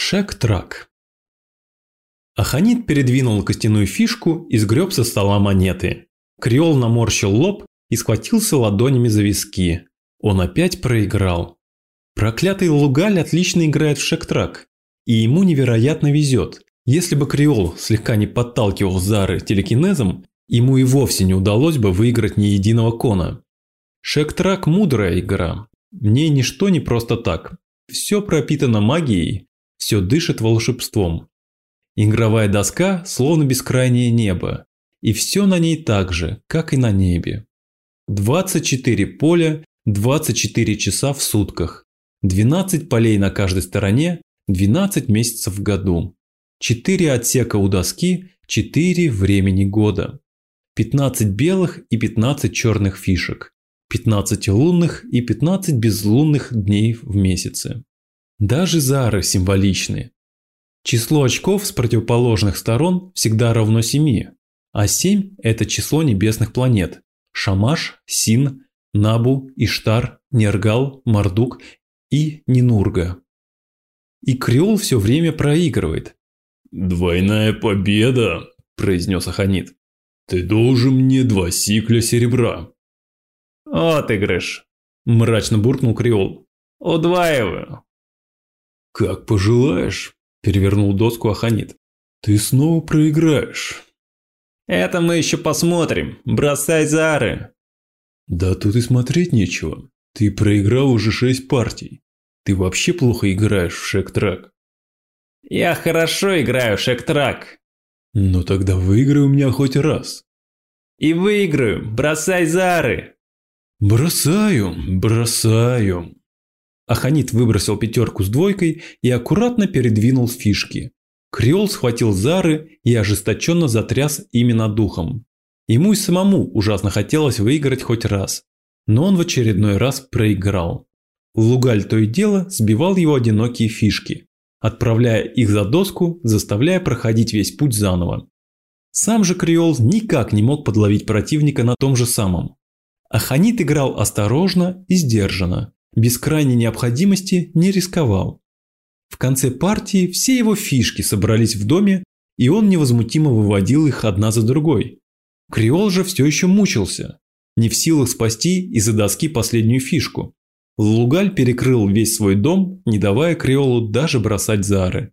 Шек-трак. Аханит передвинул костяную фишку и сгреб со стола монеты. Креол наморщил лоб и схватился ладонями за виски. Он опять проиграл. Проклятый Лугаль отлично играет в шек-трак. И ему невероятно везет. Если бы Креол слегка не подталкивал Зары телекинезом, ему и вовсе не удалось бы выиграть ни единого кона. Шек-трак – мудрая игра. В ней ничто не просто так. Все пропитано магией, все дышит волшебством. Игровая доска словно бескрайнее небо, и все на ней так же, как и на небе. 24 поля, 24 часа в сутках, 12 полей на каждой стороне, 12 месяцев в году, 4 отсека у доски, 4 времени года, 15 белых и 15 черных фишек, 15 лунных и 15 безлунных дней в месяце. Даже зары символичны. Число очков с противоположных сторон всегда равно 7, а 7 – это число небесных планет – Шамаш, Син, Набу, Иштар, Нергал, Мардук и Нинурга. И Креол все время проигрывает. «Двойная победа!» – произнес Аханит. «Ты должен мне два сикля серебра». «О, ты грыш!» – мрачно буркнул Креол. «Удваиваю». «Как пожелаешь», – перевернул доску Аханит. «Ты снова проиграешь». «Это мы еще посмотрим. Бросай зары». «Да тут и смотреть нечего. Ты проиграл уже шесть партий. Ты вообще плохо играешь в шек-трак». «Я хорошо играю в шек-трак». «Ну тогда выиграй у меня хоть раз». «И выиграю. Бросай зары». «Бросаю, бросаю». Аханит выбросил пятерку с двойкой и аккуратно передвинул фишки. Креол схватил Зары и ожесточенно затряс ими над духом. Ему и самому ужасно хотелось выиграть хоть раз. Но он в очередной раз проиграл. Лугаль то и дело сбивал его одинокие фишки, отправляя их за доску, заставляя проходить весь путь заново. Сам же Креол никак не мог подловить противника на том же самом. Аханит играл осторожно и сдержанно, без крайней необходимости не рисковал. В конце партии все его фишки собрались в доме, и он невозмутимо выводил их одна за другой. Креол же все еще мучился, не в силах спасти из-за доски последнюю фишку. Лугаль перекрыл весь свой дом, не давая Креолу даже бросать зары.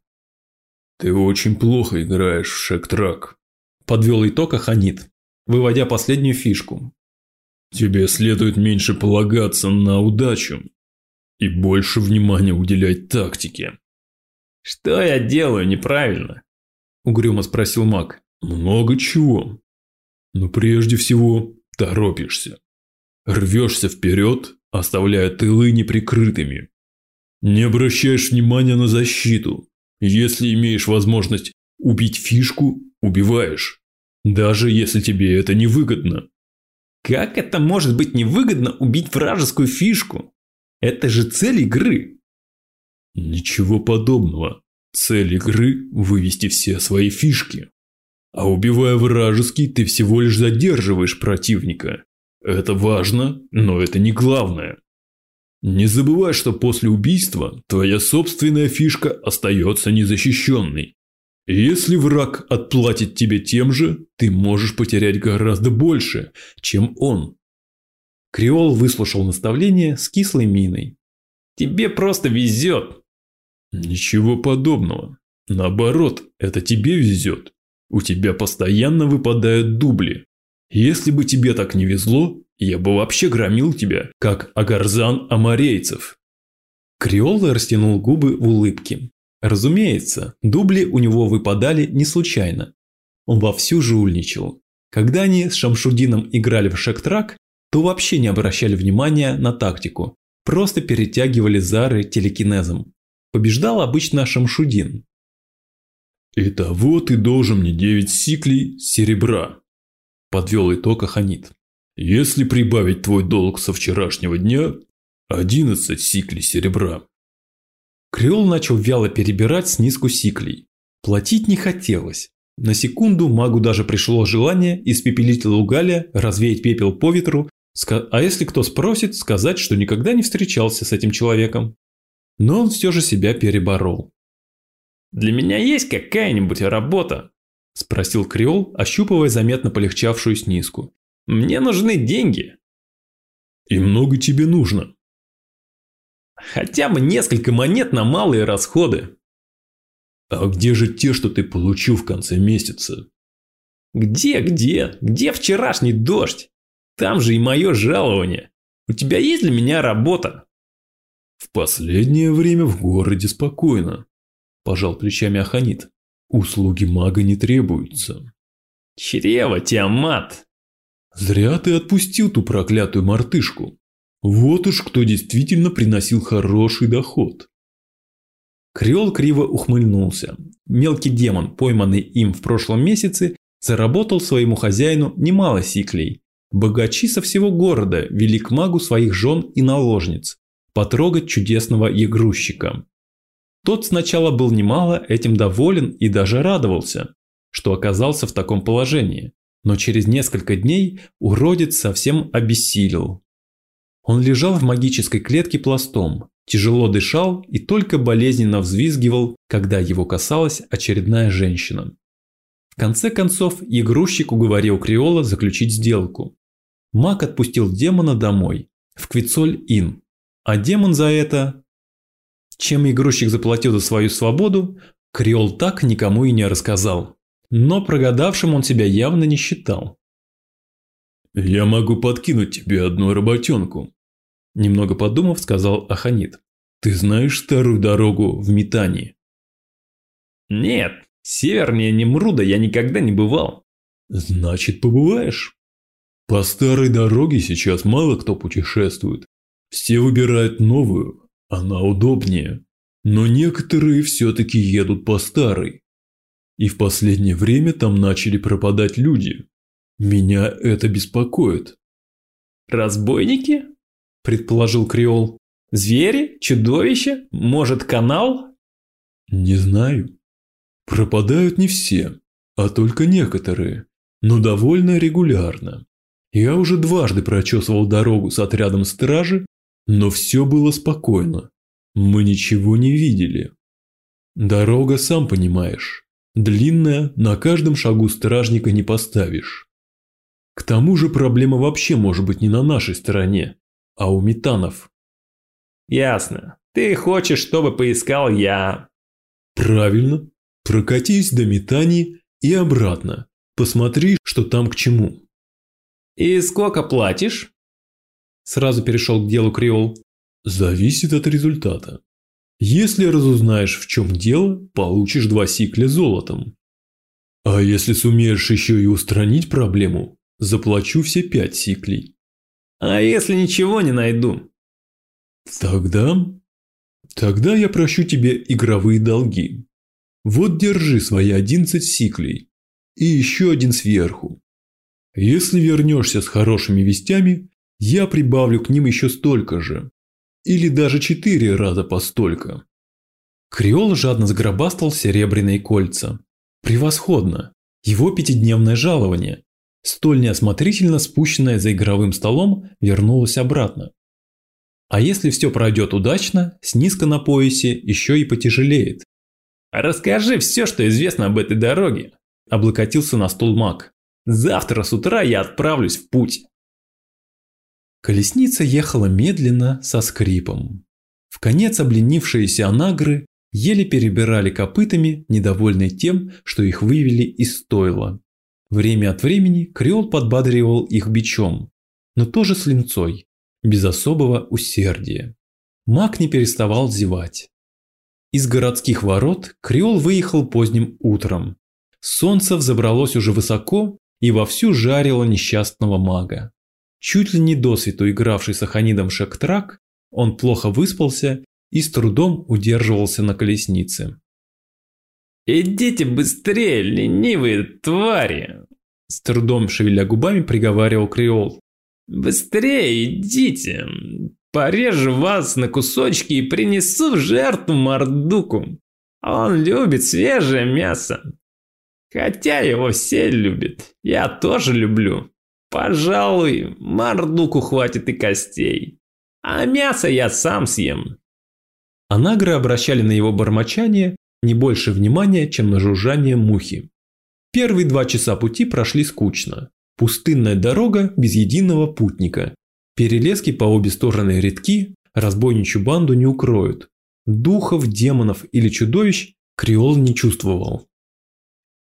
«Ты очень плохо играешь в шек-трак», – подвел итог Аханит, выводя последнюю фишку. Тебе следует меньше полагаться на удачу и больше внимания уделять тактике. «Что я делаю неправильно?» – угрюмо спросил маг. «Много чего. Но прежде всего торопишься. Рвешься вперед, оставляя тылы неприкрытыми. Не обращаешь внимания на защиту. Если имеешь возможность убить фишку, убиваешь. Даже если тебе это невыгодно. Как это может быть невыгодно убить вражескую фишку? Это же цель игры. Ничего подобного. Цель игры – вывести все свои фишки. А убивая вражеский, ты всего лишь задерживаешь противника. Это важно, но это не главное. Не забывай, что после убийства твоя собственная фишка остается незащищенной. Если враг отплатит тебе тем же, ты можешь потерять гораздо больше, чем он. Креол выслушал наставление с кислой миной. Тебе просто везет. Ничего подобного. Наоборот, это тебе везет. У тебя постоянно выпадают дубли. Если бы тебе так не везло, я бы вообще громил тебя, как Агарзан Амарейцев. Креол растянул губы в улыбке. Разумеется, дубли у него выпадали не случайно. Он вовсю жульничал. Когда они с Шамшудином играли в шек-трак, то вообще не обращали внимания на тактику, просто перетягивали зары телекинезом. Побеждал обычно Шамшудин. «Итого ты должен мне 9 сиклей серебра», – подвел итог Аханит. «Если прибавить твой долг со вчерашнего дня, 11 сиклей серебра». Креол начал вяло перебирать снизку сиклей. Платить не хотелось. На секунду магу даже пришло желание испепелить Лугаля, развеять пепел по ветру, а если кто спросит, сказать, что никогда не встречался с этим человеком. Но он все же себя переборол. Для меня есть какая-нибудь работа?» – спросил Креол, ощупывая заметно полегчавшую снизку. «Мне нужны деньги». «И много тебе нужно?» «Хотя бы несколько монет на малые расходы». «А где же те, что ты получил в конце месяца?» «Где, где? Где вчерашний дождь? Там же и мое жалование. У тебя есть для меня работа?» «В последнее время в городе спокойно», – пожал плечами Аханит. «Услуги мага не требуются». «Чрево, Тиамат!» «Зря ты отпустил ту проклятую мартышку. Вот уж кто действительно приносил хороший доход». Креол криво ухмыльнулся. Мелкий демон, пойманный им в прошлом месяце, заработал своему хозяину немало сиклей. Богачи со всего города вели к магу своих жен и наложниц, потрогать чудесного ягрущика. Тот сначала был немало этим доволен и даже радовался, что оказался в таком положении, но через несколько дней уродец совсем обессилел. Он лежал в магической клетке пластом, тяжело дышал и только болезненно взвизгивал, когда его касалась очередная женщина. В конце концов, игрушек уговорил Криола заключить сделку. Маг отпустил демона домой, в Квицоль-Ин, а демон за это... Чем игрушек заплатил за свою свободу, Криол так никому и не рассказал. Но прогадавшим он себя явно не считал. «Я могу подкинуть тебе одну работенку», – немного подумав, сказал Аханит. «Ты знаешь старую дорогу в Метании?» «Нет, севернее Немруда я никогда не бывал». «Значит, побываешь?» «По старой дороге сейчас мало кто путешествует, все выбирают новую, она удобнее. Но некоторые все-таки едут по старой. И в последнее время там начали пропадать люди. Меня это беспокоит. «Разбойники?» – предположил Креол. «Звери? Чудовища? Может, канал?» «Не знаю. Пропадают не все, а только некоторые, но довольно регулярно. Я уже дважды прочесывал дорогу с отрядом стражи но все было спокойно. Мы ничего не видели. Дорога, сам понимаешь, длинная, на каждом шагу стражника не поставишь. К тому же проблема вообще может быть не на нашей стороне, а у метанов. Ясно. Ты хочешь, чтобы поискал я. Правильно. Прокатись до метаний и обратно. Посмотри, что там к чему. И сколько платишь? Сразу перешел к делу Криол. Зависит от результата. Если разузнаешь, в чем дело, получишь два сикля золотом. А если сумеешь еще и устранить проблему, заплачу все пять сиклей. А если ничего не найду? Тогда... Тогда я прощу тебе игровые долги. Вот держи свои одиннадцать сиклей. И еще один сверху. Если вернешься с хорошими вестями, я прибавлю к ним еще столько же. Или даже четыре раза по столько. Креол жадно сгробастал серебряные кольца. Превосходно. Его пятидневное жалование, столь неосмотрительно спущенное за игровым столом, вернулось обратно. А если все пройдет удачно, снизка на поясе еще и потяжелеет. «Расскажи все, что известно об этой дороге», – облокотился на стул маг. «Завтра с утра я отправлюсь в путь». Колесница ехала медленно, со скрипом. В конец обленившиеся анагры еле перебирали копытами, недовольные тем, что их вывели из стойла. Время от времени Креол подбадривал их бичом, но тоже с линцой, без особого усердия. Маг не переставал зевать. Из городских ворот Креол выехал поздним утром. Солнце взобралось уже высоко и вовсю жарило несчастного мага. Чуть ли не досвету игравший с Аханидом шектрак, он плохо выспался и с трудом удерживался на колеснице. «Идите быстрее, ленивые твари!» С трудом шевеля губами приговаривал Креол. «Быстрее идите! Порежу вас на кусочки и принесу в жертву Мордуку. Он любит свежее мясо. Хотя его все любят. Я тоже люблю. Пожалуй, мордуку хватит и костей. А мясо я сам съем. Анагры обращали на его бормочание не больше внимания, чем на жужжание мухи. Первые два часа пути прошли скучно. Пустынная дорога без единого путника. Перелески по обе стороны редки, разбойничью банду не укроют. Духов, демонов или чудовищ Креол не чувствовал.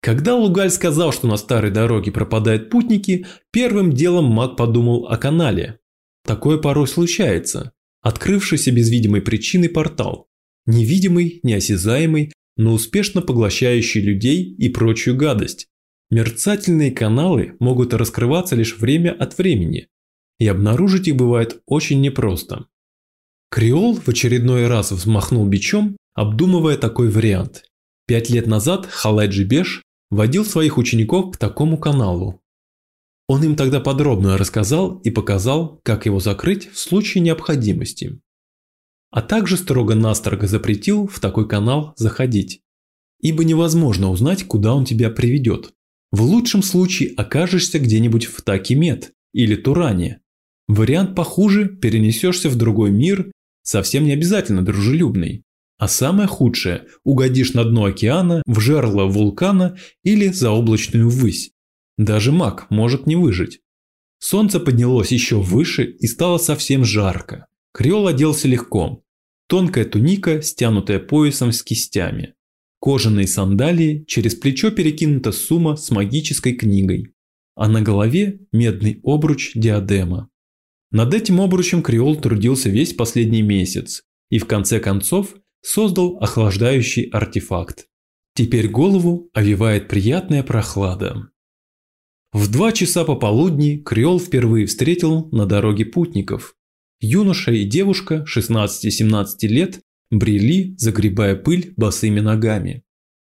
Когда Лугаль сказал, что на старой дороге пропадают путники, первым делом маг подумал о канале. Такое порой случается. Открывшийся без видимой причины портал. Невидимый, неосязаемый, но успешно поглощающий людей и прочую гадость. Мерцательные каналы могут раскрываться лишь время от времени, и обнаружить их бывает очень непросто. Креол в очередной раз взмахнул бичом, обдумывая такой вариант. Пять лет назад Халайджи Беш водил своих учеников к такому каналу. Он им тогда подробно рассказал и показал, как его закрыть в случае необходимости а также строго-настрого запретил в такой канал заходить. Ибо невозможно узнать, куда он тебя приведет. В лучшем случае окажешься где-нибудь в Такимет или Туране. Вариант похуже – перенесешься в другой мир, совсем не обязательно дружелюбный. А самое худшее – угодишь на дно океана, в жерло вулкана или заоблачную высь. Даже маг может не выжить. Солнце поднялось еще выше и стало совсем жарко. Креол оделся легко. Тонкая туника, стянутая поясом с кистями. Кожаные сандалии, через плечо перекинута сумма с магической книгой. А на голове медный обруч диадема. Над этим обручем Креол трудился весь последний месяц и в конце концов создал охлаждающий артефакт. Теперь голову овивает приятная прохлада. В два часа пополудни Креол впервые встретил на дороге путников. Юноша и девушка 16-17 лет брели, загребая пыль босыми ногами.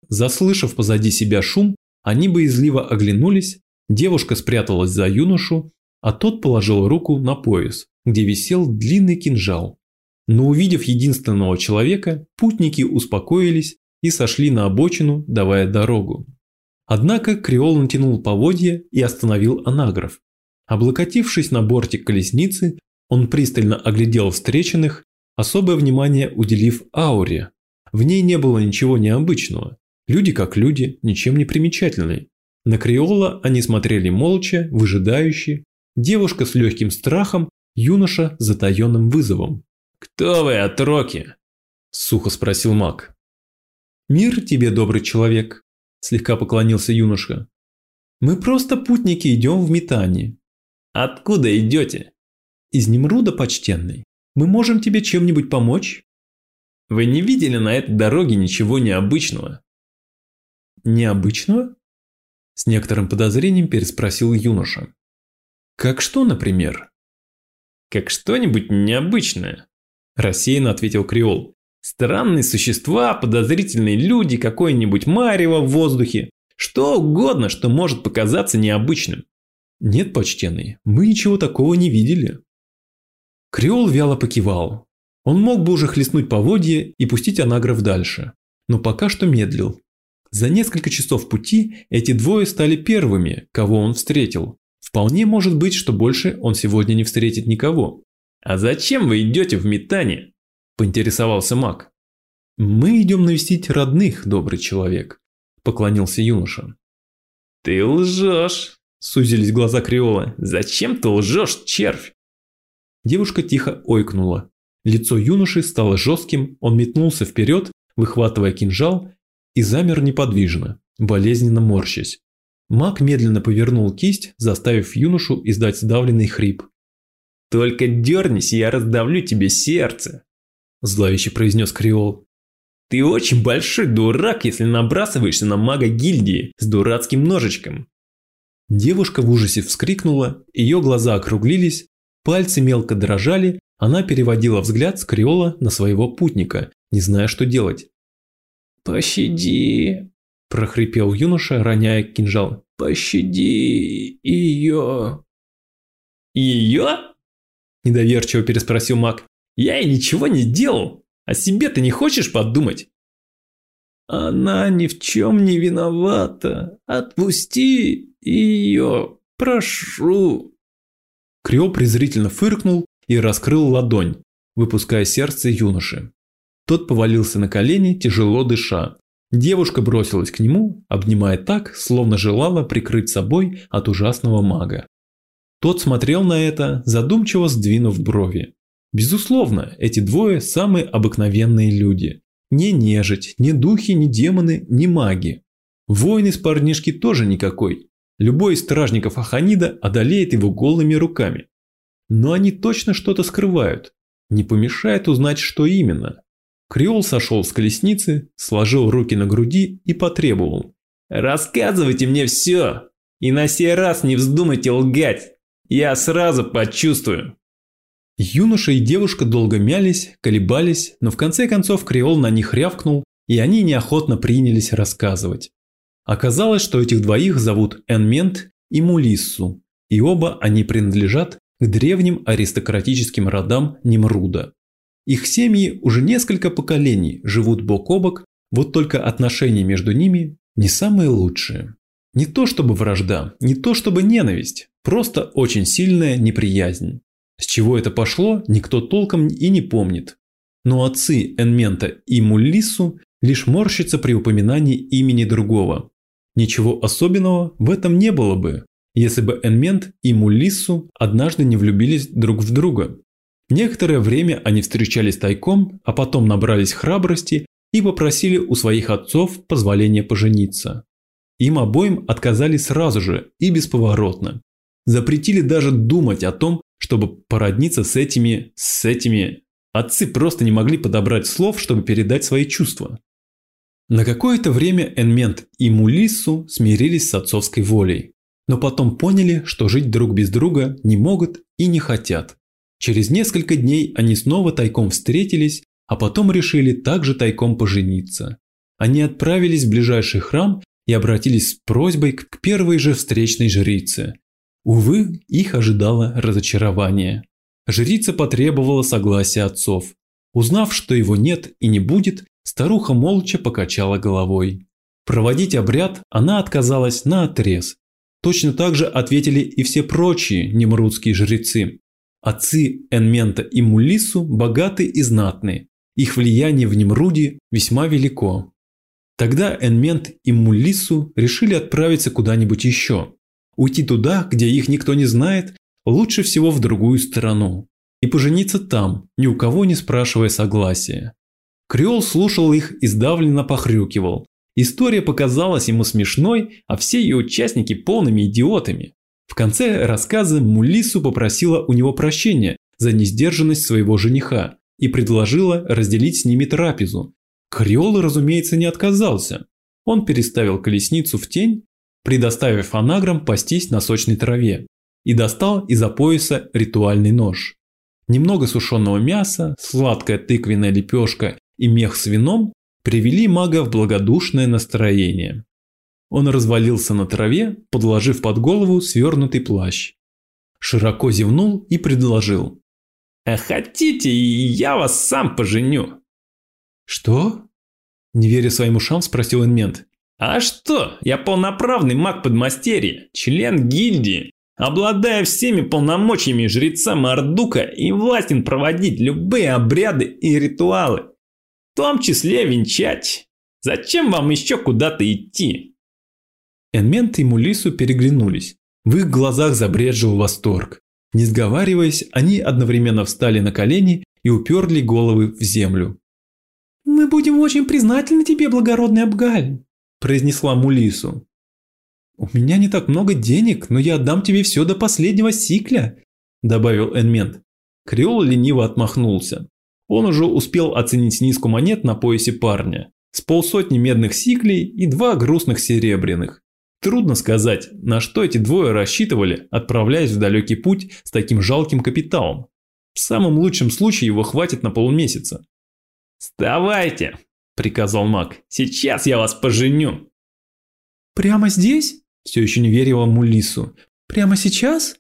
Заслышав позади себя шум, они боязливо оглянулись, девушка спряталась за юношу, а тот положил руку на пояс, где висел длинный кинжал. Но увидев единственного человека, путники успокоились и сошли на обочину, давая дорогу. Однако Креол натянул поводья и остановил анаграф. Облокотившись на бортик колесницы, он пристально оглядел встреченных, особое внимание уделив ауре. В ней не было ничего необычного. Люди как люди, ничем не примечательные. На Криола они смотрели молча, выжидающие. Девушка с легким страхом, юноша с затаенным вызовом. «Кто вы, отроки?» – сухо спросил маг. «Мир тебе, добрый человек», – слегка поклонился юноша. «Мы просто путники идем в метание». «Откуда идете?» из Немруда, почтенный, мы можем тебе чем-нибудь помочь?» «Вы не видели на этой дороге ничего необычного?» «Необычного?» С некоторым подозрением переспросил юноша. «Как что, например?» «Как что-нибудь необычное», – рассеянно ответил Креол. «Странные существа, подозрительные люди, какое-нибудь марево в воздухе. Что угодно, что может показаться необычным». «Нет, почтенный, мы ничего такого не видели», Креол вяло покивал. Он мог бы уже хлестнуть поводья и пустить анагров дальше, но пока что медлил. За несколько часов пути эти двое стали первыми, кого он встретил. Вполне может быть, что больше он сегодня не встретит никого. «А зачем вы идете в метание?» – поинтересовался маг. «Мы идем навестить родных, добрый человек», – поклонился юноша. «Ты лжешь!» – сузились глаза Криола. «Зачем ты лжешь, червь?» Девушка тихо ойкнула. Лицо юноши стало жестким, он метнулся вперед, выхватывая кинжал, и замер неподвижно, болезненно морщась. Маг медленно повернул кисть, заставив юношу издать сдавленный хрип. «Только дернись, я раздавлю тебе сердце», – зловеще произнес Креол. «Ты очень большой дурак, если набрасываешься на мага гильдии с дурацким ножичком». Девушка в ужасе вскрикнула, ее глаза округлились, Пальцы мелко дрожали, она переводила взгляд с Криола на своего путника, не зная, что делать. «Пощади!» – прохрипел юноша, роняя кинжал. «Пощади ее!» «Ее?» – недоверчиво переспросил маг. «Я и ничего не делал! О себе ты не хочешь подумать?» «Она ни в чем не виновата! Отпусти ее! Прошу!» Крио презрительно фыркнул и раскрыл ладонь, выпуская сердце юноши. Тот повалился на колени, тяжело дыша. Девушка бросилась к нему, обнимая так, словно желала прикрыть собой от ужасного мага. Тот смотрел на это, задумчиво сдвинув брови. Безусловно, эти двое самые обыкновенные люди. Не нежить, не духи, не демоны, не маги. Воин из парнишки тоже никакой. Любой из стражников Аханида одолеет его голыми руками. Но они точно что-то скрывают. Не помешает узнать, что именно. Креол сошел с колесницы, сложил руки на груди и потребовал. «Рассказывайте мне все! И на сей раз не вздумайте лгать! Я сразу почувствую!» Юноша и девушка долго мялись, колебались, но в конце концов Креол на них рявкнул, и они неохотно принялись рассказывать. Оказалось, что этих двоих зовут Энмент и Мулиссу, и оба они принадлежат к древним аристократическим родам Немруда. Их семьи уже несколько поколений живут бок о бок, вот только отношения между ними не самые лучшие. Не то чтобы вражда, не то чтобы ненависть, просто очень сильная неприязнь. С чего это пошло, никто толком и не помнит. Но отцы Энмента и Муллису лишь морщатся при упоминании имени другого. Ничего особенного в этом не было бы, если бы Энмент и Муллису однажды не влюбились друг в друга. Некоторое время они встречались тайком, а потом набрались храбрости и попросили у своих отцов позволения пожениться. Им обоим отказали сразу же и бесповоротно. Запретили даже думать о том, чтобы породниться с этими, с этими. Отцы просто не могли подобрать слов, чтобы передать свои чувства. На какое-то время Энмент и Мулиссу смирились с отцовской волей, но потом поняли, что жить друг без друга не могут и не хотят. Через несколько дней они снова тайком встретились, а потом решили также тайком пожениться. Они отправились в ближайший храм и обратились с просьбой к первой же встречной жрице, Увы, их ожидало разочарование. Жрица потребовала согласия отцов. Узнав, что его нет и не будет, старуха молча покачала головой. Проводить обряд она отказалась на отрез. Точно так же ответили и все прочие немрудские жрецы. Отцы Энмента и Мулису богаты и знатны. Их влияние в Немруде весьма велико. Тогда Энмент и Мулису решили отправиться куда-нибудь еще. Уйти туда, где их никто не знает, лучше всего в другую страну. И пожениться там, ни у кого не спрашивая согласия. Креол слушал их и сдавленно похрюкивал. История показалась ему смешной, а все ее участники полными идиотами. В конце рассказа Мулису попросила у него прощения за несдержанность своего жениха и предложила разделить с ними трапезу. Креол, разумеется, не отказался. Он переставил колесницу в тень предоставив анаграм пастись на сочной траве, и достал из-за пояса ритуальный нож. Немного сушеного мяса, сладкая тыквенная лепешка и мех с вином привели мага в благодушное настроение. Он развалился на траве, подложив под голову свернутый плащ. Широко зевнул и предложил. «А хотите, я вас сам поженю?» «Что?» Не веря своим ушам, спросил инмент. А что, я полноправный маг-подмастерье, член гильдии, обладая всеми полномочиями жреца Мардука и властен проводить любые обряды и ритуалы, в том числе венчать. Зачем вам еще куда-то идти? Энмент и Мулису переглянулись. В их глазах забрежил восторг. Не сговариваясь, они одновременно встали на колени и уперли головы в землю. «Мы будем очень признательны тебе, благородный Абгаль», произнесла Мулису. «У меня не так много денег, но я отдам тебе все до последнего сикля», добавил Энмент. Креол лениво отмахнулся. Он уже успел оценить снизку монет на поясе парня. С полсотни медных сиклей и два грустных серебряных. Трудно сказать, на что эти двое рассчитывали, отправляясь в далекий путь с таким жалким капиталом. В самом лучшем случае его хватит на полмесяца. «Вставайте!» – приказал маг. «Сейчас я вас поженю!» «Прямо здесь?» – все еще не верила Мулису. «Прямо сейчас?»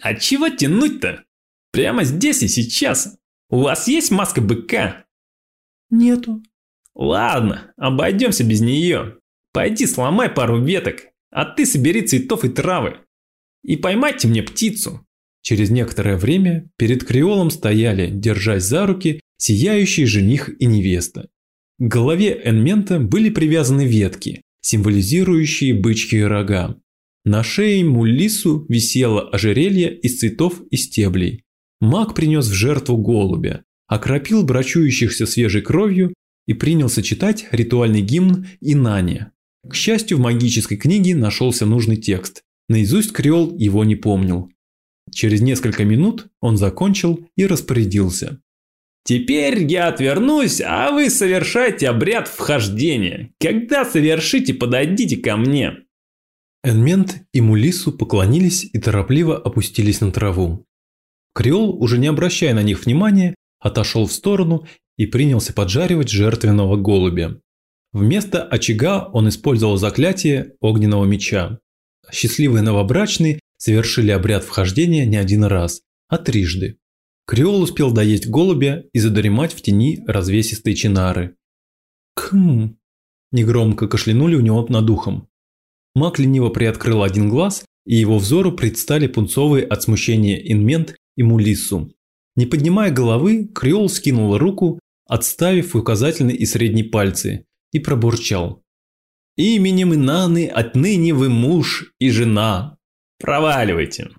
«А чего тянуть-то? Прямо здесь и сейчас. У вас есть маска быка?» «Нету». «Ладно, обойдемся без нее. Пойди сломай пару веток, а ты собери цветов и травы. И поймайте мне птицу». Через некоторое время перед Креолом стояли, держась за руки, сияющий жених и невеста. К голове Энмента были привязаны ветки, символизирующие бычьи рога. На шее Муллису висело ожерелье из цветов и стеблей. Маг принес в жертву голубя, окропил брачующихся свежей кровью и принялся читать ритуальный гимн Инане. К счастью, в магической книге нашелся нужный текст. Наизусть Креол его не помнил. Через несколько минут он закончил и распорядился. Теперь я отвернусь, а вы совершайте обряд вхождения. Когда совершите, подойдите ко мне. Энмент и Мулису поклонились и торопливо опустились на траву. Креол, уже не обращая на них внимания, отошел в сторону и принялся поджаривать жертвенного голубя. Вместо очага он использовал заклятие огненного меча. Счастливые новобрачные совершили обряд вхождения не один раз, а трижды. Креол успел доесть голубя и задремать в тени развесистой чинары. «Кхм!» – негромко кашлянули у него над ухом. Маг лениво приоткрыл один глаз, и его взору предстали пунцовые от смущения инмент и мулиссу. Не поднимая головы, Креол скинул руку, отставив указательный и средний пальцы, и пробурчал. «Именем Инаны отныне вы муж и жена. Проваливайте!»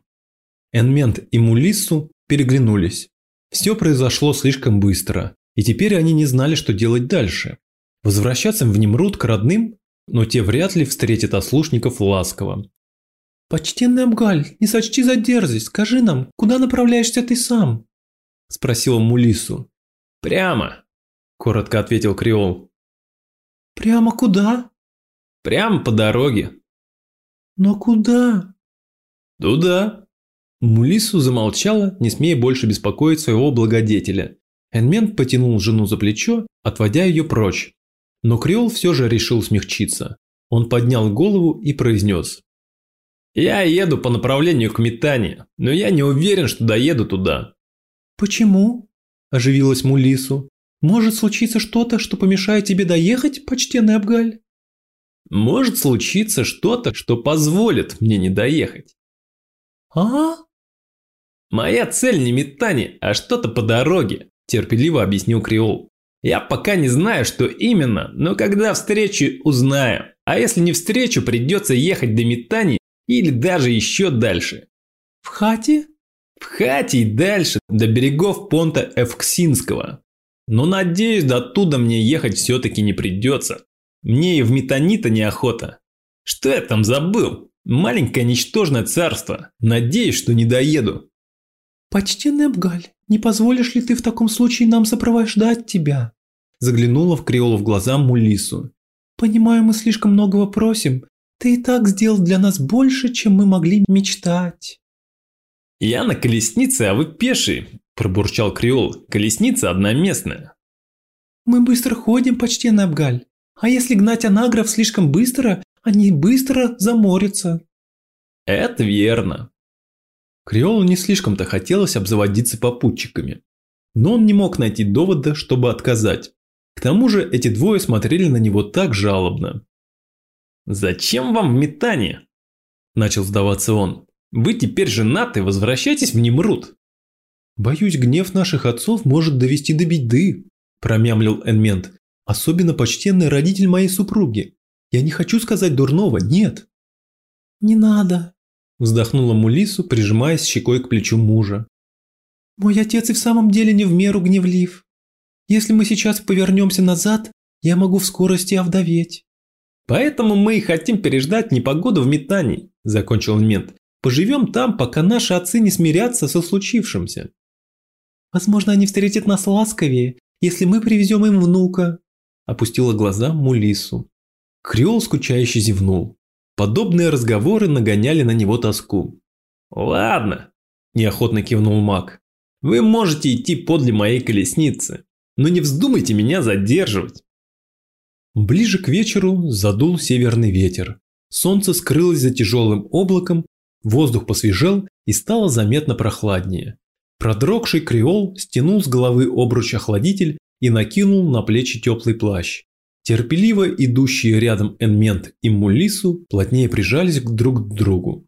Энмент и Мулиссу переглянулись. Все произошло слишком быстро, и теперь они не знали, что делать дальше. Возвращаться в Немрут к родным, но те вряд ли встретят ослушников ласково. «Почтенный Абгаль, не сочти за дерзость, скажи нам, куда направляешься ты сам?» – спросила Мулису. «Прямо», – коротко ответил Креол. «Прямо куда?» «Прямо по дороге». «Но куда?» «Туда», Мулису замолчала, не смея больше беспокоить своего благодетеля. Энмент потянул жену за плечо, отводя ее прочь. Но Креол все же решил смягчиться. Он поднял голову и произнес. «Я еду по направлению к Метане, но я не уверен, что доеду туда». «Почему?» – оживилась Мулису. «Может случиться что-то, что помешает тебе доехать, почтенный Абгаль?» «Может случиться что-то, что позволит мне не доехать». «А?» «Моя цель не метание, а что-то по дороге», – терпеливо объяснил Креол. «Я пока не знаю, что именно, но когда встречу, узнаю. А если не встречу, придется ехать до метания или даже еще дальше». «В хате?» «В хате и дальше, до берегов понта Эвксинского. Но надеюсь, до туда мне ехать все-таки не придется. Мне и в метанита неохота. Что я там забыл? Маленькое ничтожное царство. Надеюсь, что не доеду. «Почтенный Абгаль, не позволишь ли ты в таком случае нам сопровождать тебя?» Заглянула в Креолу в глаза Мулису. «Понимаю, мы слишком многого просим. Ты и так сделал для нас больше, чем мы могли мечтать». «Я на колеснице, а вы пешие», – пробурчал Креол. «Колесница одноместная». «Мы быстро ходим, почтенный Абгаль. А если гнать анагров слишком быстро, они быстро заморятся». «Это верно», Креолу не слишком-то хотелось обзаводиться попутчиками. Но он не мог найти довода, чтобы отказать. К тому же эти двое смотрели на него так жалобно. «Зачем вам метание?» – начал сдаваться он. «Вы теперь женаты, возвращайтесь в Немрут». «Боюсь, гнев наших отцов может довести до беды», – промямлил Энмент. «Особенно почтенный родитель моей супруги. Я не хочу сказать дурного, нет». «Не надо», Вздохнула Мулису, прижимаясь щекой к плечу мужа. «Мой отец и в самом деле не в меру гневлив. Если мы сейчас повернемся назад, я могу в скорости овдоветь». «Поэтому мы и хотим переждать непогоду в метании», – закончил мент. «Поживем там, пока наши отцы не смирятся со случившимся». «Возможно, они встретят нас ласковее, если мы привезем им внука», – опустила глаза Мулису. Креол скучающе зевнул. Подобные разговоры нагоняли на него тоску. «Ладно», – неохотно кивнул маг. «Вы можете идти подле моей колесницы, но не вздумайте меня задерживать». Ближе к вечеру задул северный ветер. Солнце скрылось за тяжелым облаком, воздух посвежел и стало заметно прохладнее. Продрогший креол стянул с головы обруч охладитель и накинул на плечи теплый плащ. Терпеливо идущие рядом Энмент и Мулису плотнее прижались друг к другу.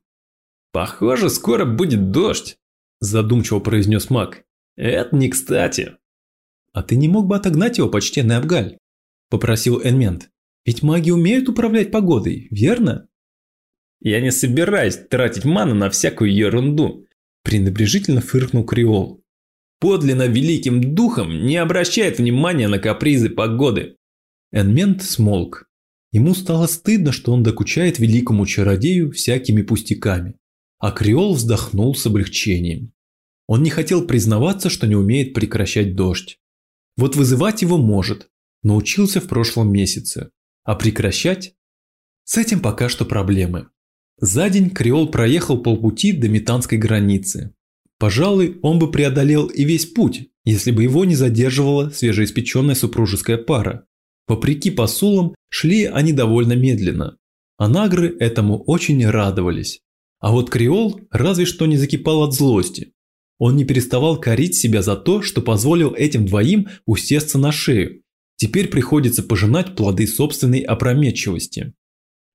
«Похоже, скоро будет дождь», – задумчиво произнес маг. «Это не кстати». «А ты не мог бы отогнать его, почтенный Абгаль?» – попросил Энмент. «Ведь маги умеют управлять погодой, верно?» «Я не собираюсь тратить ману на всякую ерунду», – пренебрежительно фыркнул Криол. «Подлинно великим духом не обращает внимания на капризы погоды». Энмент смолк. Ему стало стыдно, что он докучает великому чародею всякими пустяками. А Криол вздохнул с облегчением. Он не хотел признаваться, что не умеет прекращать дождь. Вот вызывать его может, научился в прошлом месяце. А прекращать? С этим пока что проблемы. За день Криол проехал полпути до метанской границы. Пожалуй, он бы преодолел и весь путь, если бы его не задерживала свежеиспеченная супружеская пара. Вопреки посулам, шли они довольно медленно. А нагры этому очень радовались. А вот Криол разве что не закипал от злости. Он не переставал корить себя за то, что позволил этим двоим усесться на шею. Теперь приходится пожинать плоды собственной опрометчивости.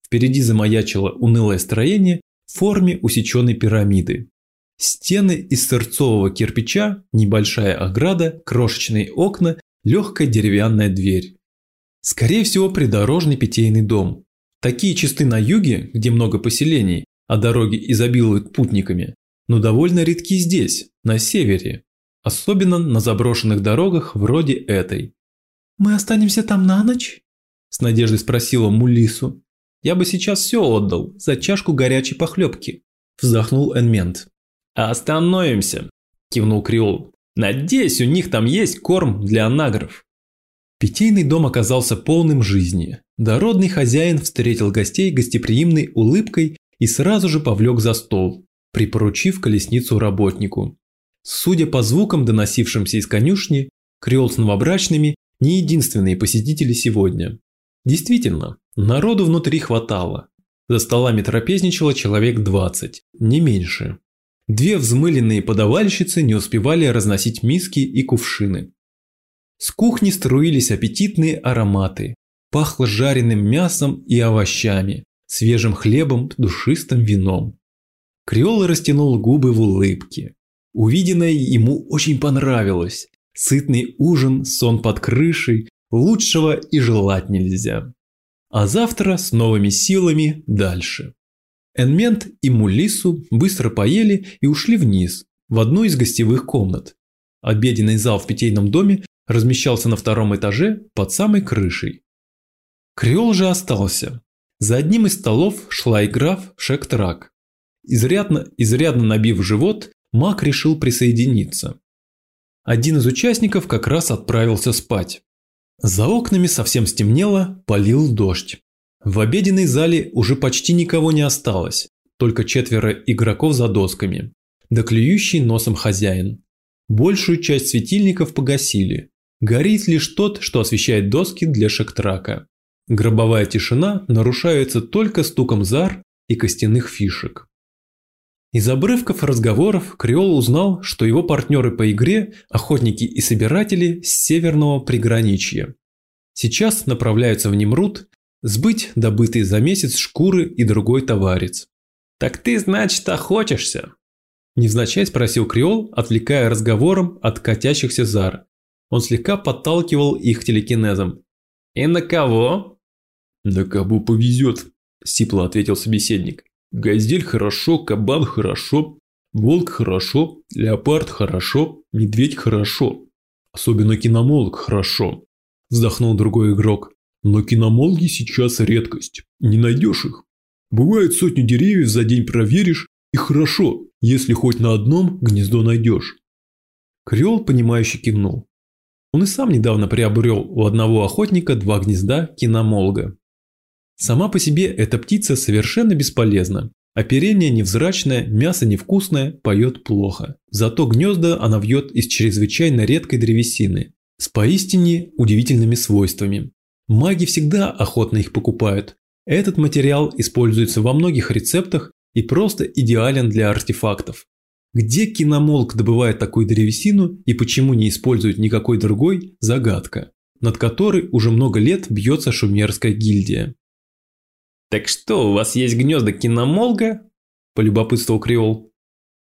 Впереди замаячило унылое строение в форме усеченной пирамиды. Стены из сырцового кирпича, небольшая ограда, крошечные окна, легкая деревянная дверь. Скорее всего, придорожный питейный дом. Такие чисты на юге, где много поселений, а дороги изобилуют путниками, но довольно редки здесь, на севере. Особенно на заброшенных дорогах вроде этой. «Мы останемся там на ночь?» С надеждой спросила Мулису. «Я бы сейчас все отдал за чашку горячей похлебки», вздохнул Энмент. «Остановимся», кивнул Криол. «Надеюсь, у них там есть корм для анагров». Питейный дом оказался полным жизни. Дородный хозяин встретил гостей гостеприимной улыбкой и сразу же повлек за стол, припоручив колесницу работнику. Судя по звукам, доносившимся из конюшни, Креол с новобрачными не единственные посетители сегодня. Действительно, народу внутри хватало. За столами трапезничало человек 20, не меньше. Две взмыленные подавальщицы не успевали разносить миски и кувшины. С кухни струились аппетитные ароматы. Пахло жареным мясом и овощами, свежим хлебом, душистым вином. Креол растянул губы в улыбке. Увиденное ему очень понравилось. Сытный ужин, сон под крышей, лучшего и желать нельзя. А завтра с новыми силами дальше. Энмент и Мулису быстро поели и ушли вниз, в одну из гостевых комнат. Обеденный зал в питейном доме размещался на втором этаже под самой крышей. Креол же остался. За одним из столов шла игра в шек-трак. Изрядно, изрядно набив живот, маг решил присоединиться. Один из участников как раз отправился спать. За окнами совсем стемнело, полил дождь. В обеденной зале уже почти никого не осталось, только четверо игроков за досками, да клюющий носом хозяин. Большую часть светильников погасили, Горит лишь тот, что освещает доски для шектрака. Гробовая тишина нарушается только стуком зар и костяных фишек. Из обрывков разговоров Креол узнал, что его партнеры по игре – охотники и собиратели с северного приграничья. Сейчас направляются в Немрут сбыть добытые за месяц шкуры и другой товарец. «Так ты, значит, охотишься?» Невзначай спросил Креол, отвлекая разговором от катящихся зар. Он слегка подталкивал их телекинезом. «И на кого?» «На кого повезет», – сипло ответил собеседник. «Газель хорошо, кабан хорошо, волк хорошо, леопард хорошо, медведь хорошо. Особенно киномолог хорошо», – вздохнул другой игрок. «Но киномолги сейчас редкость, не найдешь их. Бывает сотню деревьев за день проверишь, и хорошо, если хоть на одном гнездо найдешь». Креол, понимающе кивнул. Он и сам недавно приобрел у одного охотника два гнезда киномолга. Сама по себе эта птица совершенно бесполезна. Оперение невзрачное, мясо невкусное, поет плохо. Зато гнезда она вьет из чрезвычайно редкой древесины, с поистине удивительными свойствами. Маги всегда охотно их покупают. Этот материал используется во многих рецептах и просто идеален для артефактов. Где киномолк добывает такую древесину и почему не использует никакой другой – загадка, над которой уже много лет бьется шумерская гильдия. «Так что, у вас есть гнезда киномолга?» – полюбопытствовал Креол.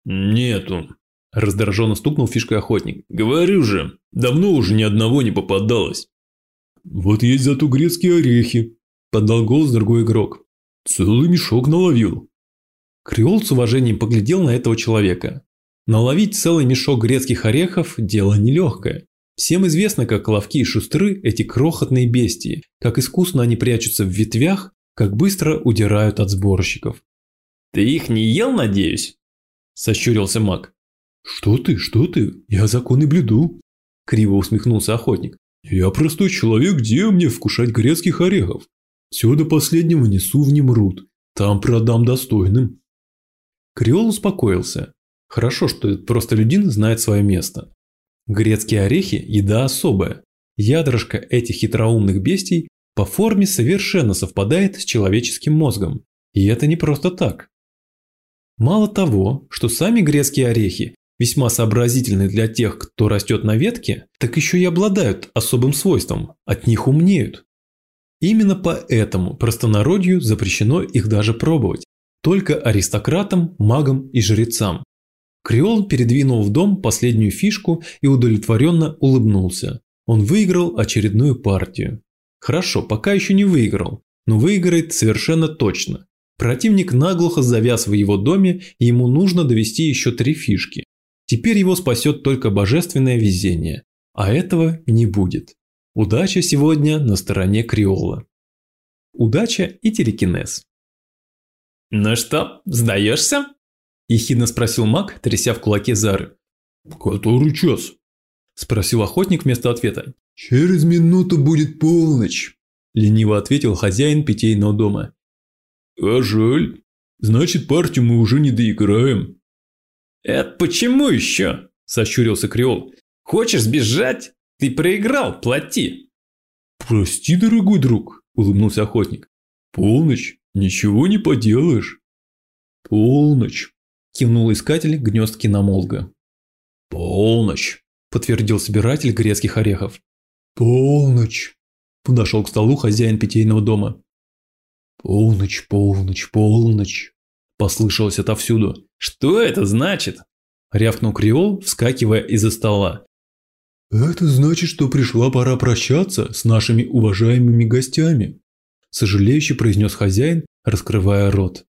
«Нету», – раздраженно стукнул фишкой охотник. «Говорю же, давно уже ни одного не попадалось». Вот есть зато грецкие орехи, подал голос другой игрок. Целый мешок наловил. Креол с уважением поглядел на этого человека. Наловить целый мешок грецких орехов – дело нелегкое. Всем известно, как ловки и шустры эти крохотные бестии, как искусно они прячутся в ветвях, как быстро удирают от сборщиков. «Ты их не ел, надеюсь?» – сощурился маг. «Что ты, что ты? Я законы блюду!» – криво усмехнулся охотник. «Я простой человек, где мне вкушать грецких орехов? Все до последнего несу в Немрут, там продам достойным». Креол успокоился. Хорошо, что этот простолюдин знает свое место. Грецкие орехи – еда особая. Ядрышко этих хитроумных бестий по форме совершенно совпадает с человеческим мозгом. И это не просто так. Мало того, что сами грецкие орехи весьма сообразительны для тех, кто растет на ветке, так еще и обладают особым свойством – от них умнеют. Именно поэтому простонародью запрещено их даже пробовать, только аристократам, магам и жрецам. Креол передвинул в дом последнюю фишку и удовлетворенно улыбнулся. Он выиграл очередную партию. Хорошо, пока еще не выиграл, но выиграет совершенно точно. Противник наглухо завяз в его доме, и ему нужно довести еще три фишки. Теперь его спасет только божественное везение, а этого не будет. Удача сегодня на стороне Криола. Удача и телекинез. «Ну что, сдаешься?» – ехидно спросил маг, тряся в кулаке Зары. «Который час?» – спросил охотник вместо ответа. «Через минуту будет полночь», – лениво ответил хозяин питейного дома. «А жаль. Значит, партию мы уже не доиграем». «Это почему еще?» – сощурился Креол. «Хочешь сбежать? Ты проиграл, плати». «Прости, дорогой друг», – улыбнулся охотник. «Полночь. Ничего не поделаешь. Полночь, кивнул искатель гнезд киномолга. Полночь, подтвердил собиратель грецких орехов. Полночь, подошел к столу хозяин питейного дома. Полночь, полночь, полночь, послышалось отовсюду. Что это значит? рявкнул Креол, вскакивая из-за стола. Это значит, что пришла пора прощаться с нашими уважаемыми гостями сожалеюще произнес хозяин, раскрывая рот.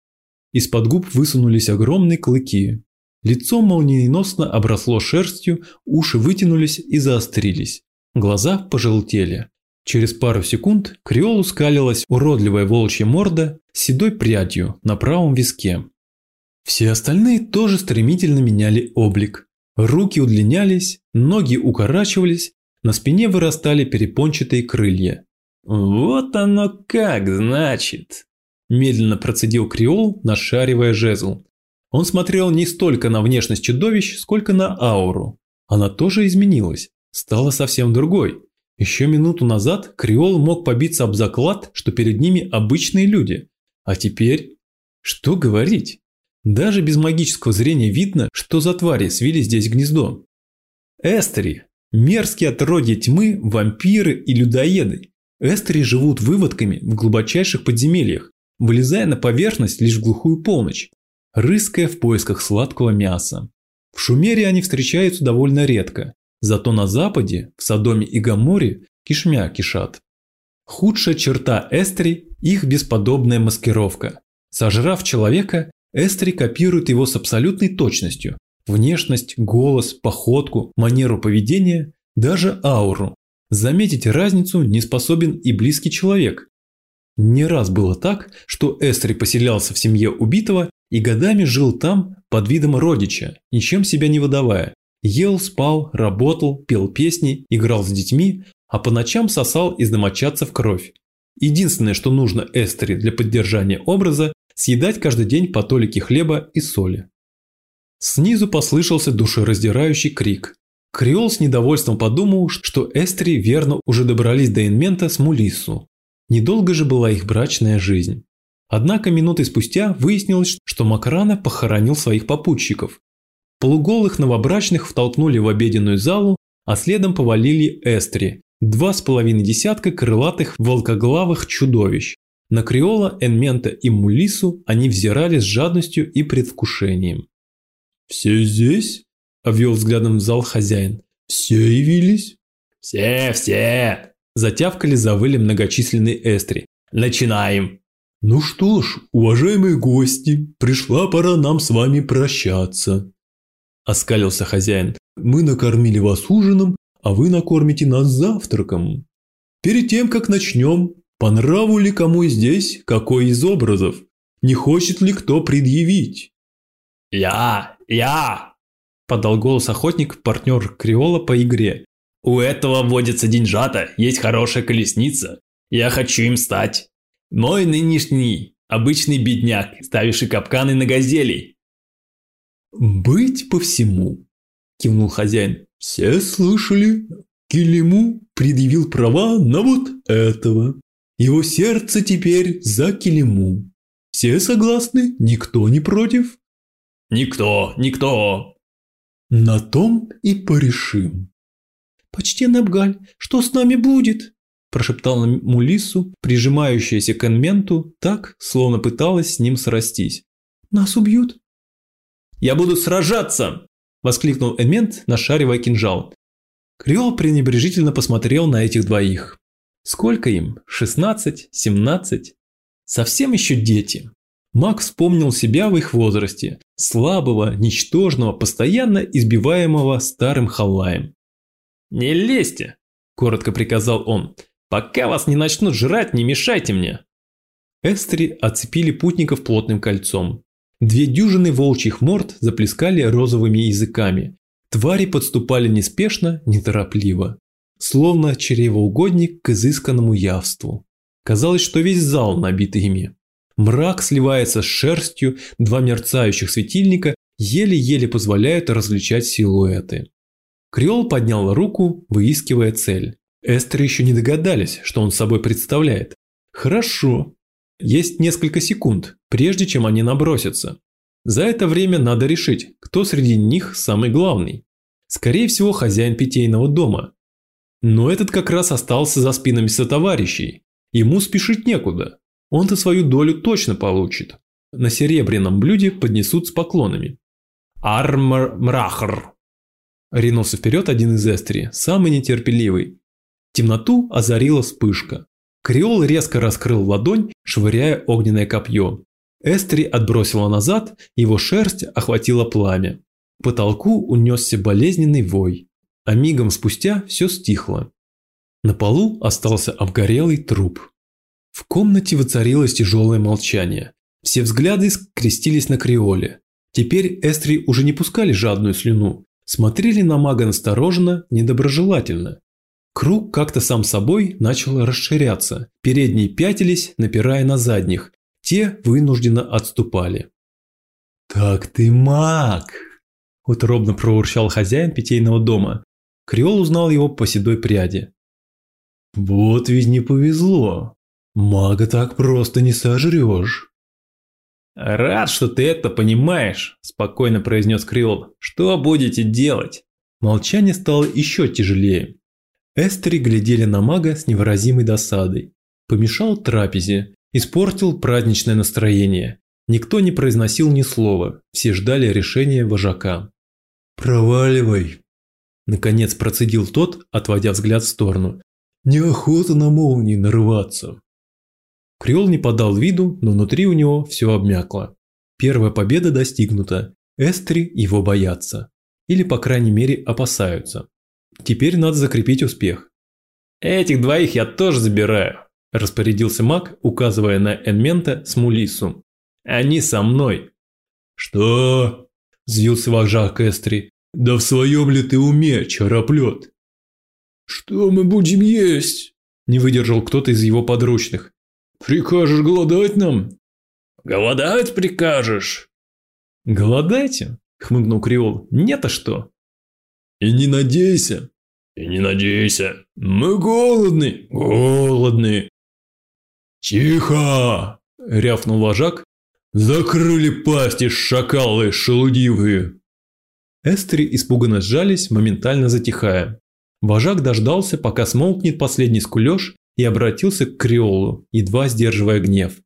Из-под губ высунулись огромные клыки. Лицо молниеносно обросло шерстью, уши вытянулись и заострились. Глаза пожелтели. Через пару секунд Криолу скалилась уродливая волчья морда с седой прядью на правом виске. Все остальные тоже стремительно меняли облик. Руки удлинялись, ноги укорачивались, на спине вырастали перепончатые крылья. «Вот оно как, значит!» Медленно процедил Криол, нашаривая жезл. Он смотрел не столько на внешность чудовищ, сколько на ауру. Она тоже изменилась, стала совсем другой. Еще минуту назад Криол мог побиться об заклад, что перед ними обычные люди. А теперь... Что говорить? Даже без магического зрения видно, что за твари свили здесь гнездо. Эстери. Мерзкие отродья тьмы, вампиры и людоеды. Эстери живут выводками в глубочайших подземельях, вылезая на поверхность лишь в глухую полночь, рыская в поисках сладкого мяса. В Шумере они встречаются довольно редко, зато на западе, в Содоме и Гаморе, кишмя кишат. Худшая черта Эстри – их бесподобная маскировка. Сожрав человека, Эстри копирует его с абсолютной точностью. Внешность, голос, походку, манеру поведения, даже ауру. Заметить разницу не способен и близкий человек. Не раз было так, что Эстри поселялся в семье убитого и годами жил там под видом родича, ничем себя не выдавая. Ел, спал, работал, пел песни, играл с детьми, а по ночам сосал из домочадцев кровь. Единственное, что нужно Эстери для поддержания образа – съедать каждый день по толике хлеба и соли. Снизу послышался душераздирающий крик. Креол с недовольством подумал, что Эстри верно уже добрались до Инмента с Мулиссу. Недолго же была их брачная жизнь. Однако минуты спустя выяснилось, что Макрана похоронил своих попутчиков. Полуголых новобрачных втолкнули в обеденную залу, а следом повалили Эстри, два с половиной десятка крылатых волкоглавых чудовищ. На Креола, Энмента и Мулису они взирали с жадностью и предвкушением. «Все здесь?» Обвел взглядом в зал хозяин. «Все явились?» «Все, все!» Затявкали, завыли многочисленные эстри. «Начинаем!» «Ну что ж, уважаемые гости, пришла пора нам с вами прощаться», – оскалился хозяин. «Мы накормили вас ужином, а вы накормите нас завтраком. Перед тем, как начнем, по нраву ли кому здесь какой из образов? Не хочет ли кто предъявить?» «Я! Я!» – подал голос охотник, партнер Криола по игре. «У этого водится деньжата, есть хорошая колесница. Я хочу им стать. Мой нынешний обычный бедняк, ставивший капканы на газелей». «Быть по всему», – кивнул хозяин. «Все слышали? Килиму предъявил права на вот этого. Его сердце теперь за Килиму. Все согласны? Никто не против?» «Никто, никто!» «На том и порешим». «Почтенный Абгаль, что с нами будет?» прошептала Мулису, прижимающаяся к Энменту так, словно пыталась с ним срастись. «Нас убьют?» «Я буду сражаться!» – воскликнул Энмент, нашаривая кинжал. Криол пренебрежительно посмотрел на этих двоих. Сколько им? 16? 17? Совсем еще дети. Маг вспомнил себя в их возрасте, слабого, ничтожного, постоянно избиваемого старым халаем. «Не лезьте!» – коротко приказал он. «Пока вас не начнут жрать, не мешайте мне!» Эстри оцепили путников плотным кольцом. Две дюжины волчьих морд заплескали розовыми языками. Твари подступали неспешно, неторопливо. Словно чревоугодник к изысканному явству. Казалось, что весь зал набит ими. Мрак сливается с шерстью, два мерцающих светильника еле-еле позволяют различать силуэты. Криол поднял руку, выискивая цель. Эстеры еще не догадались, что он собой представляет. Хорошо. Есть несколько секунд, прежде чем они набросятся. За это время надо решить, кто среди них самый главный. Скорее всего, хозяин питейного дома. Но этот как раз остался за спинами сотоварищей. Ему спешить некуда. Он-то свою долю точно получит. На серебряном блюде поднесут с поклонами. Армор Мрахр Ринулся вперед один из эстери, самый нетерпеливый. Темноту озарила вспышка. Креол резко раскрыл ладонь, швыряя огненное копье. Эстери отбросила назад, его шерсть охватила пламя. К потолку унесся болезненный вой. А мигом спустя все стихло. На полу остался обгорелый труп. В комнате воцарилось тяжелое молчание. Все взгляды скрестились на Креоле. Теперь Эстри уже не пускали жадную слюну, смотрели на мага настороженно, недоброжелательно. Круг как-то сам собой начал расширяться, передние пятились, напирая на задних, те вынужденно отступали. «Так ты маг!» – утробно проурчал хозяин питейного дома. Креол узнал его по седой пряди. «Вот ведь не повезло. Мага так просто не сожрешь». «Рад, что ты это понимаешь», – спокойно произнес Криол. «Что будете делать?» Молчание стало еще тяжелее. Эстери глядели на мага с невыразимой досадой. Помешал трапезе, испортил праздничное настроение. Никто не произносил ни слова, все ждали решения вожака. «Проваливай!» Наконец процедил тот, отводя взгляд в сторону. «Неохота на молнии нарываться!» Креол не подал виду, но внутри у него все обмякло. Первая победа достигнута. Эстри его боятся. Или, по крайней мере, опасаются. Теперь надо закрепить успех. «Этих двоих я тоже забираю», – распорядился маг, указывая на Энмента с Мулису. «Они со мной». «Что?» – взвился вожак Эстри. «Да в своем ли ты уме, чароплет?» «Что мы будем есть?» – не выдержал кто-то из его подручных. Прикажешь голодать нам? Голодать прикажешь? Голодайте, хмыкнул Криол. Не-то что? И не надейся. И не надейся. Мы голодны, голодны. Тихо, рявкнул вожак. Закрыли пасти шакалы шелудивые. Эстери испуганно сжались, моментально затихая. Вожак дождался, пока смолкнет последний скулёж, и обратился к Криолу, едва сдерживая гнев.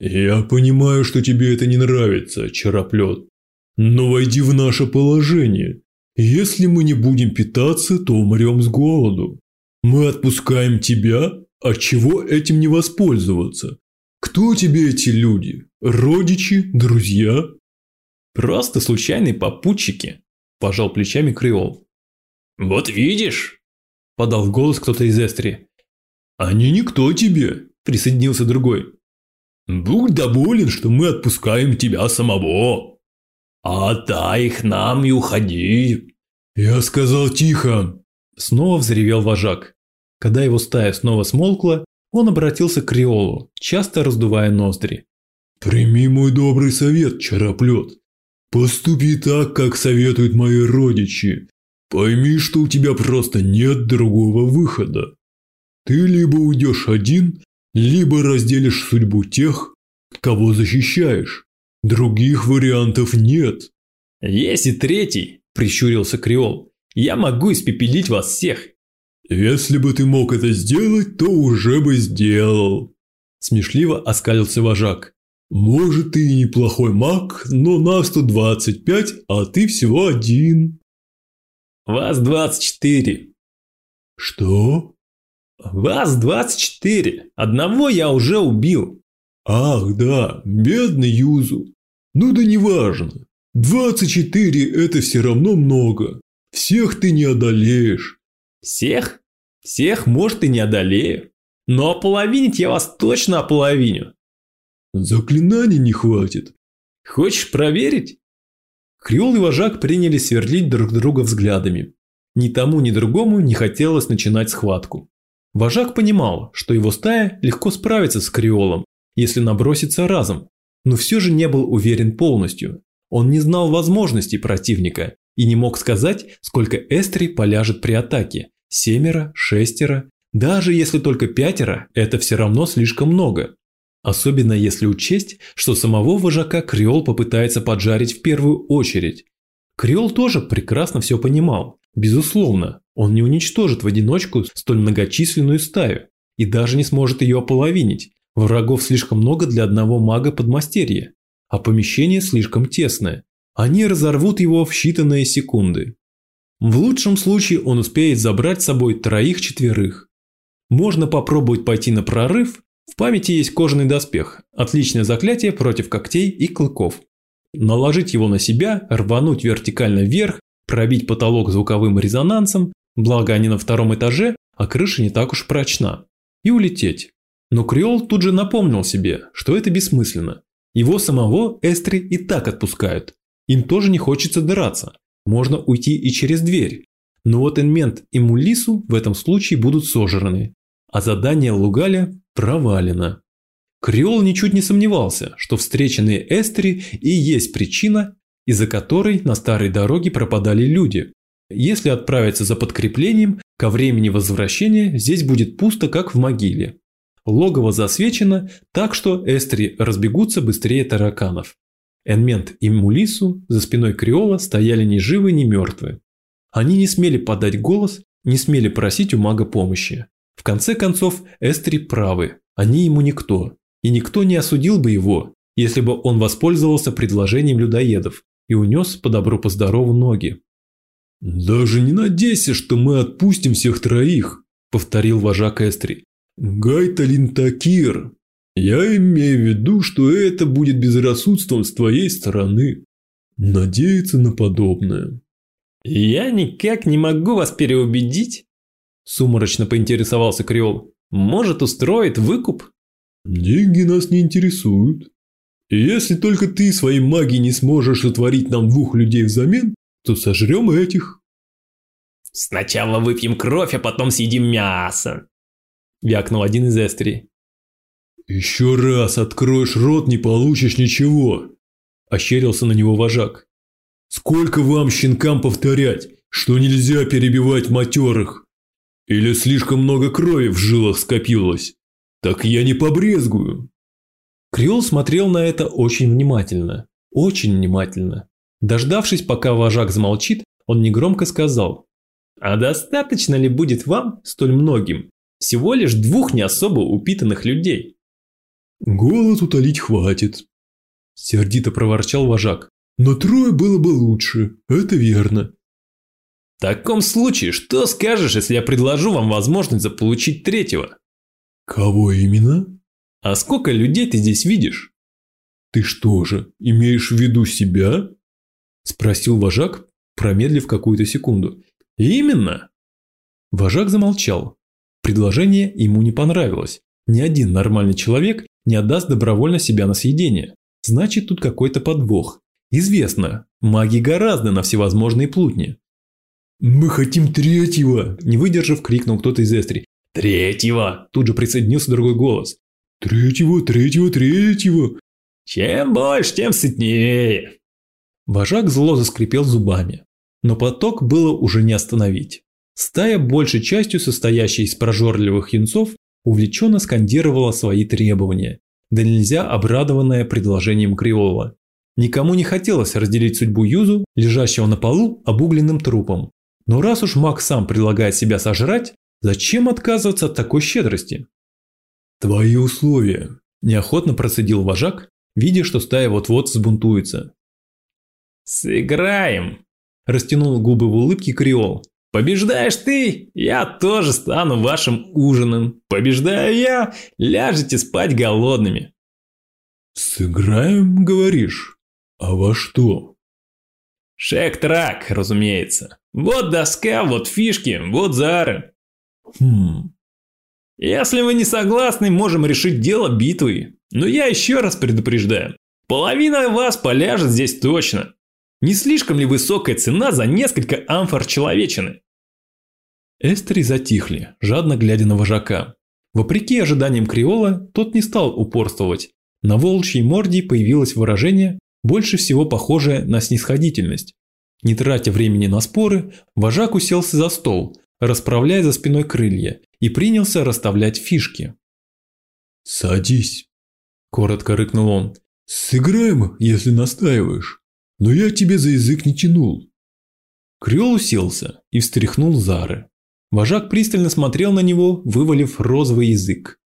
«Я понимаю, что тебе это не нравится, Чароплет, но войди в наше положение. Если мы не будем питаться, то умрем с голоду. Мы отпускаем тебя, а чего этим не воспользоваться? Кто тебе эти люди? Родичи? Друзья?» «Просто случайные попутчики», – пожал плечами Креол. «Вот видишь», – подал голос кто-то из Эстри. «Они никто тебе», – присоединился другой. «Будь доволен, что мы отпускаем тебя самого. Отдай их нам и уходи». «Я сказал тихо», – снова взревел вожак. Когда его стая снова смолкла, он обратился к Креолу, часто раздувая ноздри. «Прими мой добрый совет, чароплет. Поступи так, как советуют мои родичи. Пойми, что у тебя просто нет другого выхода. Ты либо уйдешь один, либо разделишь судьбу тех, кого защищаешь. Других вариантов нет. Есть и третий, прищурился Креол. Я могу испепелить вас всех. Если бы ты мог это сделать, то уже бы сделал. Смешливо оскалился вожак. Может, ты и неплохой маг, но нас тут 25, а ты всего один. Вас 24. Что? Вас 24. Одного я уже убил. Ах, да, бедный Юзу. Ну да неважно. 24 это все равно много. Всех ты не одолеешь. Всех? Всех, может, и не одолею. Но ополовинить я вас точно ополовиню. Заклинаний не хватит. Хочешь проверить? Креол и вожак приняли сверлить друг друга взглядами. Ни тому, ни другому не хотелось начинать схватку. Вожак понимал, что его стая легко справится с Креолом, если набросится разом, но все же не был уверен полностью. Он не знал возможностей противника и не мог сказать, сколько эстрий поляжет при атаке. Семеро, шестеро, даже если только пятеро, это все равно слишком много. Особенно если учесть, что самого вожака Креол попытается поджарить в первую очередь. Креол тоже прекрасно все понимал. Безусловно, он не уничтожит в одиночку столь многочисленную стаю и даже не сможет ее ополовинить. Врагов слишком много для одного мага-подмастерья, а помещение слишком тесное. Они разорвут его в считанные секунды. В лучшем случае он успеет забрать с собой троих-четверых. Можно попробовать пойти на прорыв в памяти есть кожаный доспех, отличное заклятие против когтей и клыков. Наложить его на себя, рвануть вертикально вверх, пробить потолок звуковым резонансом, благо они на втором этаже, а крыша не так уж прочна, и улететь. Но Креол тут же напомнил себе, что это бессмысленно. Его самого Эстри и так отпускают. Им тоже не хочется драться. Можно уйти и через дверь. Но вот Энмент и Мулису в этом случае будут сожраны. А задание Лугаля провалено. Креол ничуть не сомневался, что встреченные эстери и есть причина, из-за которой на старой дороге пропадали люди. Если отправиться за подкреплением, ко времени возвращения здесь будет пусто, как в могиле. Логово засвечено, так что эстери разбегутся быстрее тараканов. Энмент и Мулису за спиной Креола стояли ни живы, ни мертвы. Они не смели подать голос, не смели просить у мага помощи. В конце концов, Эстри правы, они ему никто. И никто не осудил бы его, если бы он воспользовался предложением людоедов и унес по добру по здорову ноги. «Даже не надейся, что мы отпустим всех троих», – повторил вожак Эстри. «Гайталин Такир, я имею в виду, что это будет безрассудством с твоей стороны. Надеяться на подобное». «Я никак не могу вас переубедить», Сумрачно поинтересовался Креол. Может, устроит выкуп? Деньги нас не интересуют. И если только ты своей магией не сможешь утворить нам двух людей взамен, то сожрем этих. Сначала выпьем кровь, а потом съедим мясо. Вякнул один из эстерей. Еще раз откроешь рот, не получишь ничего. Ощерился на него вожак. Сколько вам, щенкам, повторять, что нельзя перебивать матерых? Или слишком много крови в жилах скопилось? Так я не побрезгую. Креол смотрел на это очень внимательно. Очень внимательно. Дождавшись, пока вожак замолчит, он негромко сказал. «А достаточно ли будет вам, столь многим, всего лишь двух не особо упитанных людей?» «Голод утолить хватит», – сердито проворчал вожак. «Но трое было бы лучше, это верно. В таком случае, что скажешь, если я предложу вам возможность заполучить третьего? Кого именно? А сколько людей ты здесь видишь? Ты что же, имеешь в виду себя? Спросил вожак, промедлив какую-то секунду. Именно. Вожак замолчал. Предложение ему не понравилось. Ни один нормальный человек не отдаст добровольно себя на съедение. Значит, тут какой-то подвох. Известно, маги гораздо на всевозможные плутни. «Мы хотим третьего!» – не выдержав, крикнул кто-то из Эстри. «Третьего!» – тут же присоединился другой голос. «Третьего, третьего, третьего!» «Чем больше, тем сытнее!» Вожак зло заскрипел зубами. Но поток было уже не остановить. Стая, большей частью состоящая из прожорливых юнцов, увлеченно скандировала свои требования, да нельзя обрадованная предложением Криола. Никому не хотелось разделить судьбу Юзу, лежащего на полу обугленным трупом. Но раз уж маг сам предлагает себя сожрать, зачем отказываться от такой щедрости? «Твои условия», – неохотно процедил вожак, видя, что стая вот-вот взбунтуется. «Сыграем!» – растянул губы в улыбке Криол. Побеждаешь ты, я тоже стану вашим ужином. Побеждаю я, ляжете спать голодными. Сыграем, говоришь? А во что? Шек-трак, разумеется. Вот доска, вот фишки, вот зары. Хм. Если вы не согласны, можем решить дело битвой. Но я еще раз предупреждаю. Половина вас поляжет здесь точно. Не слишком ли высокая цена за несколько амфор человечины? Эстери затихли, жадно глядя на вожака. Вопреки ожиданиям Криола, тот не стал упорствовать. На волчьей морде появилось выражение, больше всего похожее на снисходительность. Не тратя времени на споры, вожак уселся за стол, расправляя за спиной крылья, и принялся расставлять фишки. «Садись», – коротко рыкнул он. «Сыграем, если настаиваешь. Но я тебе за язык не тянул». Криол уселся и встряхнул Зары. Вожак пристально смотрел на него, вывалив розовый язык.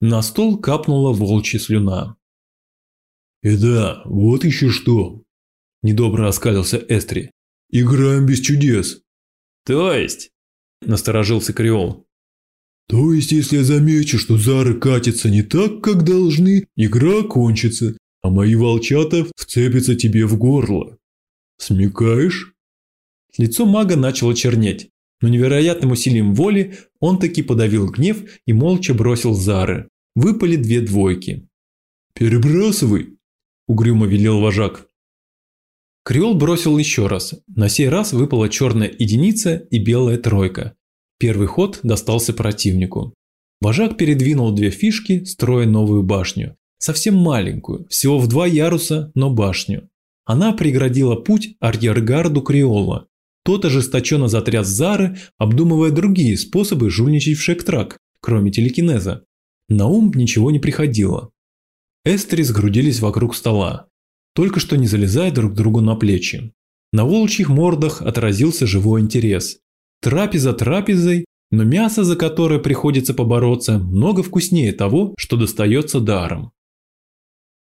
На стол капнула волчья слюна. «И да, вот еще что!» – недобро оскалился Эстри. «Играем без чудес!» «То есть?» – насторожился Криол. «То есть, если я замечу, что зары катятся не так, как должны, игра кончится, а мои волчата вцепятся тебе в горло. Смекаешь?» Лицо мага начало чернеть но невероятным усилием воли он таки подавил гнев и молча бросил Зары. Выпали две двойки. «Перебрасывай!» – угрюмо велел вожак. Креол бросил еще раз. На сей раз выпала черная единица и белая тройка. Первый ход достался противнику. Вожак передвинул две фишки, строя новую башню. Совсем маленькую, всего в два яруса, но башню. Она преградила путь арьергарду Креола, тот ожесточенно затряс Зары, обдумывая другие способы жульничать в шектрак, кроме телекинеза. На ум ничего не приходило. Эстери сгрудились вокруг стола, только что не залезая друг другу на плечи. На волчьих мордах отразился живой интерес. Трапеза трапезой, но мясо, за которое приходится побороться, много вкуснее того, что достается даром.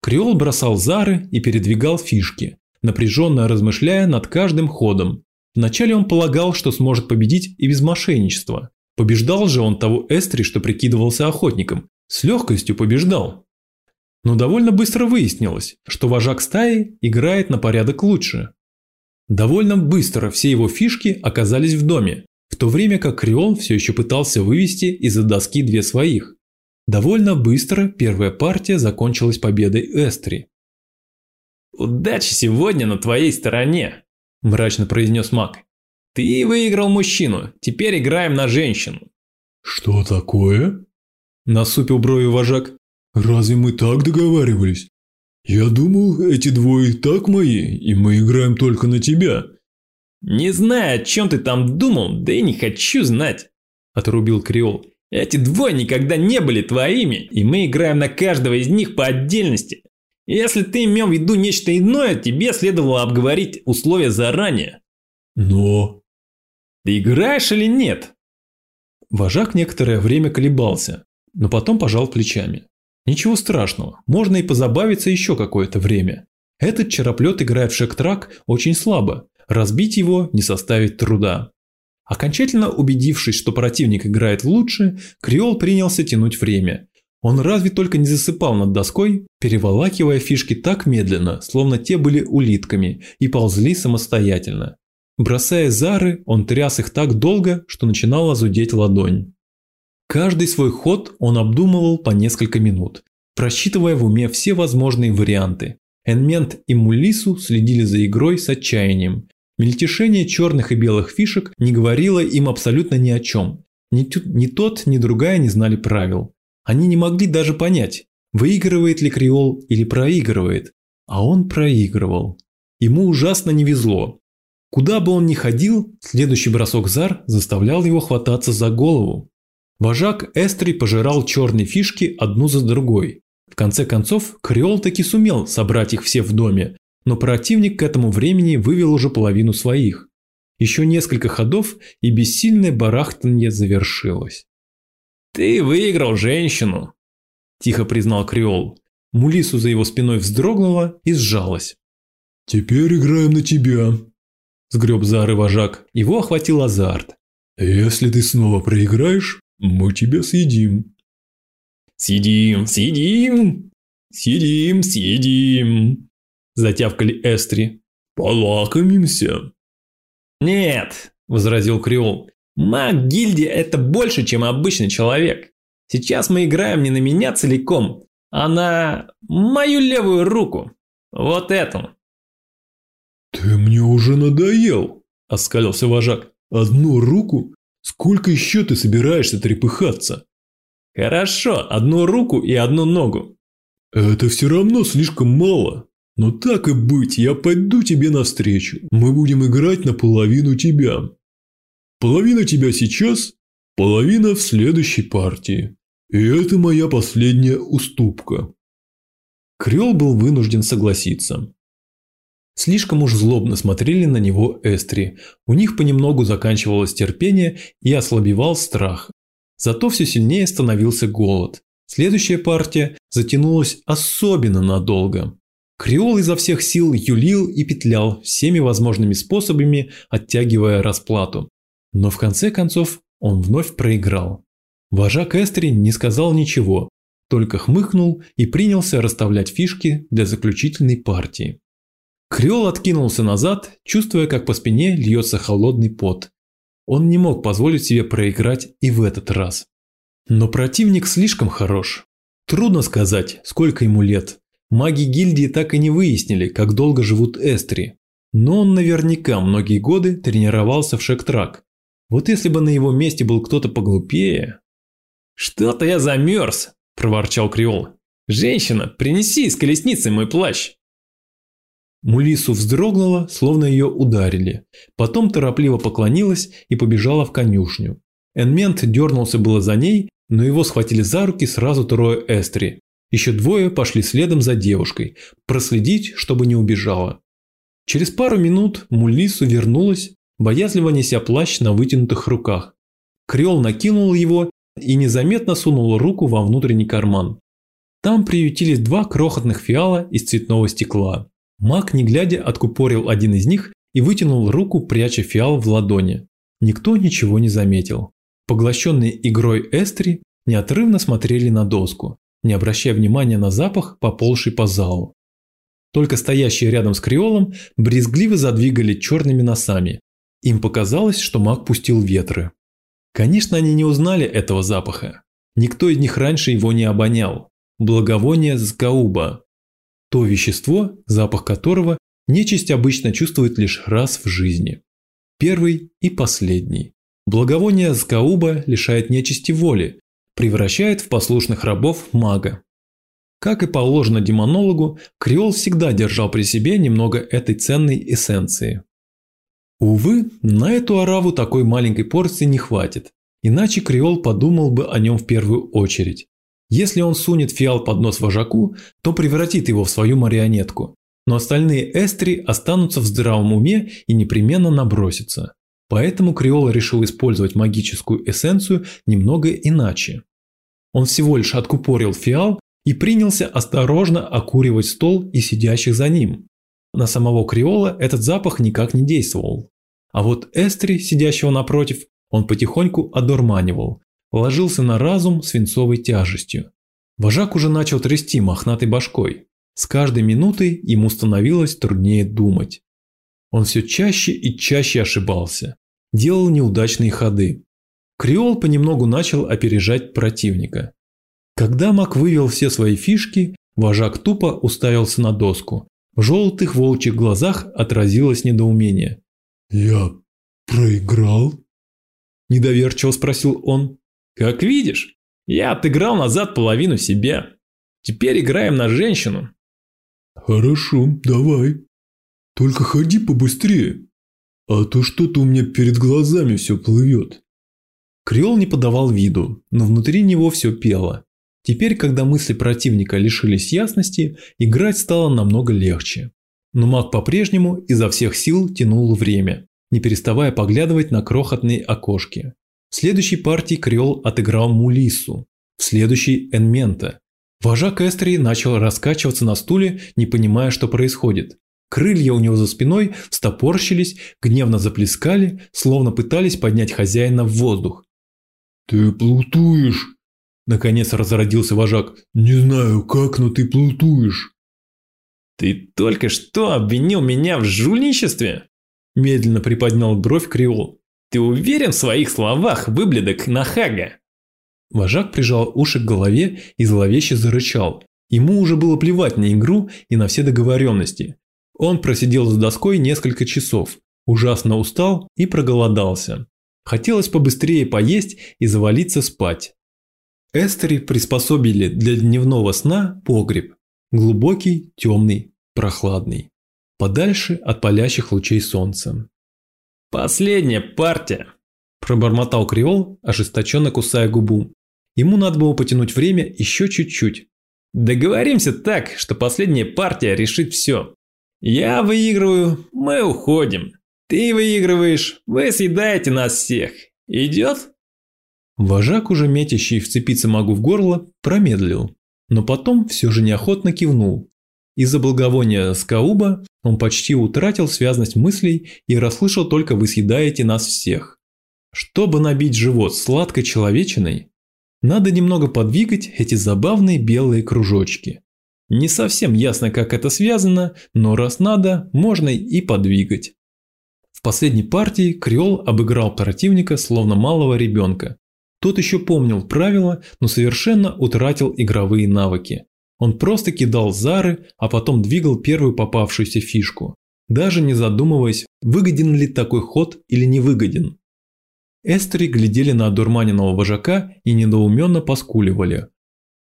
Креол бросал зары и передвигал фишки, напряженно размышляя над каждым ходом, Вначале он полагал, что сможет победить и без мошенничества. Побеждал же он того Эстри, что прикидывался охотником. С легкостью побеждал. Но довольно быстро выяснилось, что вожак стаи играет на порядок лучше. Довольно быстро все его фишки оказались в доме, в то время как Криол все еще пытался вывести из-за доски две своих. Довольно быстро первая партия закончилась победой Эстри. «Удача сегодня на твоей стороне», – мрачно произнес маг. «Ты выиграл мужчину, теперь играем на женщину». «Что такое?» – насупил брови вожак. «Разве мы так договаривались? Я думал, эти двое так мои, и мы играем только на тебя». «Не знаю, о чем ты там думал, да и не хочу знать», – отрубил Криол. «Эти двое никогда не были твоими, и мы играем на каждого из них по отдельности. Если ты имел в виду нечто иное, тебе следовало обговорить условия заранее. Но... Ты играешь или нет? Вожак некоторое время колебался, но потом пожал плечами. Ничего страшного, можно и позабавиться еще какое-то время. Этот чероплет играет в шек-трак очень слабо, разбить его не составит труда. Окончательно убедившись, что противник играет лучше, Криол принялся тянуть время. Он разве только не засыпал над доской, переволакивая фишки так медленно, словно те были улитками и ползли самостоятельно. Бросая зары, он тряс их так долго, что начинала зудеть ладонь. Каждый свой ход он обдумывал по несколько минут, просчитывая в уме все возможные варианты. Энмент и Мулису следили за игрой с отчаянием. Мельтешение черных и белых фишек не говорило им абсолютно ни о чем. Ни, ни тот, ни другая не знали правил. Они не могли даже понять, выигрывает ли Криол или проигрывает. А он проигрывал. Ему ужасно не везло. Куда бы он ни ходил, следующий бросок зар заставлял его хвататься за голову. Вожак Эстри пожирал черные фишки одну за другой. В конце концов, Криол таки сумел собрать их все в доме, но противник к этому времени вывел уже половину своих. Еще несколько ходов, и бессильное барахтанье завершилось. «Ты выиграл женщину», – тихо признал Криол. Мулису за его спиной вздрогнула и сжалась. «Теперь играем на тебя», – сгреб Зары вожак. Его охватил азарт. «Если ты снова проиграешь, мы тебя съедим». «Съедим, съедим, съедим, съедим», – затявкали Эстри. «Полакомимся». «Нет», – возразил Криол, – «маг гильдии – это больше, чем обычный человек. Сейчас мы играем не на меня целиком, а на мою левую руку. Вот эту». «Ты мне уже надоел», – оскалился вожак. «Одну руку? Сколько еще ты собираешься трепыхаться?» «Хорошо, одну руку и одну ногу». «Это все равно слишком мало. Но так и быть, я пойду тебе навстречу. Мы будем играть на половину тебя. Половина тебя сейчас, половина в следующей партии. И это моя последняя уступка». Крёл был вынужден согласиться. Слишком уж злобно смотрели на него эстри, у них понемногу заканчивалось терпение и ослабевал страх. Зато все сильнее становился голод. Следующая партия затянулась особенно надолго. Креол изо всех сил юлил и петлял всеми возможными способами, оттягивая расплату. Но в конце концов он вновь проиграл. Вожак Эстри не сказал ничего, только хмыкнул и принялся расставлять фишки для заключительной партии. Креол откинулся назад, чувствуя, как по спине льется холодный пот. Он не мог позволить себе проиграть и в этот раз. Но противник слишком хорош. Трудно сказать, сколько ему лет. Маги гильдии так и не выяснили, как долго живут эстри. Но он наверняка многие годы тренировался в шектрак. Вот если бы на его месте был кто-то поглупее... «Что-то я замерз!» – проворчал Креол. «Женщина, принеси из колесницы мой плащ!» Мулису вздрогнула, словно ее ударили. Потом торопливо поклонилась и побежала в конюшню. Энмент дернулся было за ней, но его схватили за руки сразу трое эстри. Еще двое пошли следом за девушкой, проследить, чтобы не убежала. Через пару минут Мулису вернулась, боязливо неся плащ на вытянутых руках. Крел накинул его и незаметно сунул руку во внутренний карман. Там приютились два крохотных фиала из цветного стекла. Маг, не глядя, откупорил один из них и вытянул руку, пряча фиал в ладони. Никто ничего не заметил. Поглощенные игрой эстри неотрывно смотрели на доску, не обращая внимания на запах, поползший по залу. Только стоящие рядом с Криолом брезгливо задвигали черными носами. Им показалось, что маг пустил ветры. Конечно, они не узнали этого запаха. Никто из них раньше его не обонял. Благовоние Скауба, то вещество, запах которого нечисть обычно чувствует лишь раз в жизни. Первый и последний. Благовоние Скауба лишает нечисти воли, превращает в послушных рабов мага. Как и положено демонологу, Криол всегда держал при себе немного этой ценной эссенции. Увы, на эту ораву такой маленькой порции не хватит, иначе Криол подумал бы о нем в первую очередь. Если он сунет фиал под нос вожаку, то превратит его в свою марионетку. Но остальные эстри останутся в здравом уме и непременно набросятся. Поэтому Криола решил использовать магическую эссенцию немного иначе. Он всего лишь откупорил фиал и принялся осторожно окуривать стол и сидящих за ним. На самого Криола этот запах никак не действовал. А вот Эстри, сидящего напротив, он потихоньку одурманивал, ложился на разум свинцовой тяжестью. Вожак уже начал трясти мохнатой башкой. С каждой минутой ему становилось труднее думать. Он все чаще и чаще ошибался, делал неудачные ходы. Криол понемногу начал опережать противника. Когда Мак вывел все свои фишки, вожак тупо уставился на доску. В желтых волчьих глазах отразилось недоумение. «Я проиграл?» Недоверчиво спросил он. «Как видишь, я отыграл назад половину себя. Теперь играем на женщину». «Хорошо, давай. Только ходи побыстрее, а то что-то у меня перед глазами все плывет». Криол не подавал виду, но внутри него все пело. Теперь, когда мысли противника лишились ясности, играть стало намного легче. Но маг по-прежнему изо всех сил тянул время, не переставая поглядывать на крохотные окошки. В следующей партии Криол отыграл Мулису, в следующей – Энмента. Вожак Эстрии начал раскачиваться на стуле, не понимая, что происходит. Крылья у него за спиной встопорщились, гневно заплескали, словно пытались поднять хозяина в воздух. «Ты плутуешь!» Наконец разродился вожак. «Не знаю как, но ты плутуешь!» «Ты только что обвинил меня в жульничестве?» Медленно приподнял бровь Криол. «Ты уверен в своих словах, выблядок Нахага?» Вожак прижал уши к голове и зловеще зарычал. Ему уже было плевать на игру и на все договоренности. Он просидел за доской несколько часов, ужасно устал и проголодался. Хотелось побыстрее поесть и завалиться спать. Эстери приспособили для дневного сна погреб. Глубокий, темный, прохладный. Подальше от палящих лучей солнца. «Последняя партия!» – пробормотал Криол, ожесточенно кусая губу. Ему надо было потянуть время еще чуть-чуть. «Договоримся так, что последняя партия решит все. Я выигрываю, мы уходим. Ты выигрываешь, вы съедаете нас всех. Идет?» Вожак, уже метящий вцепиться могу в горло, промедлил, но потом все же неохотно кивнул. Из-за благовония Скауба он почти утратил связность мыслей и расслышал только «вы съедаете нас всех». Чтобы набить живот сладкой человечиной, надо немного подвигать эти забавные белые кружочки. Не совсем ясно, как это связано, но раз надо, можно и подвигать. В последней партии Криол обыграл противника словно малого ребенка, тот еще помнил правила, но совершенно утратил игровые навыки. Он просто кидал зары, а потом двигал первую попавшуюся фишку, даже не задумываясь, выгоден ли такой ход или не выгоден. Эстери глядели на одурманенного вожака и недоуменно поскуливали.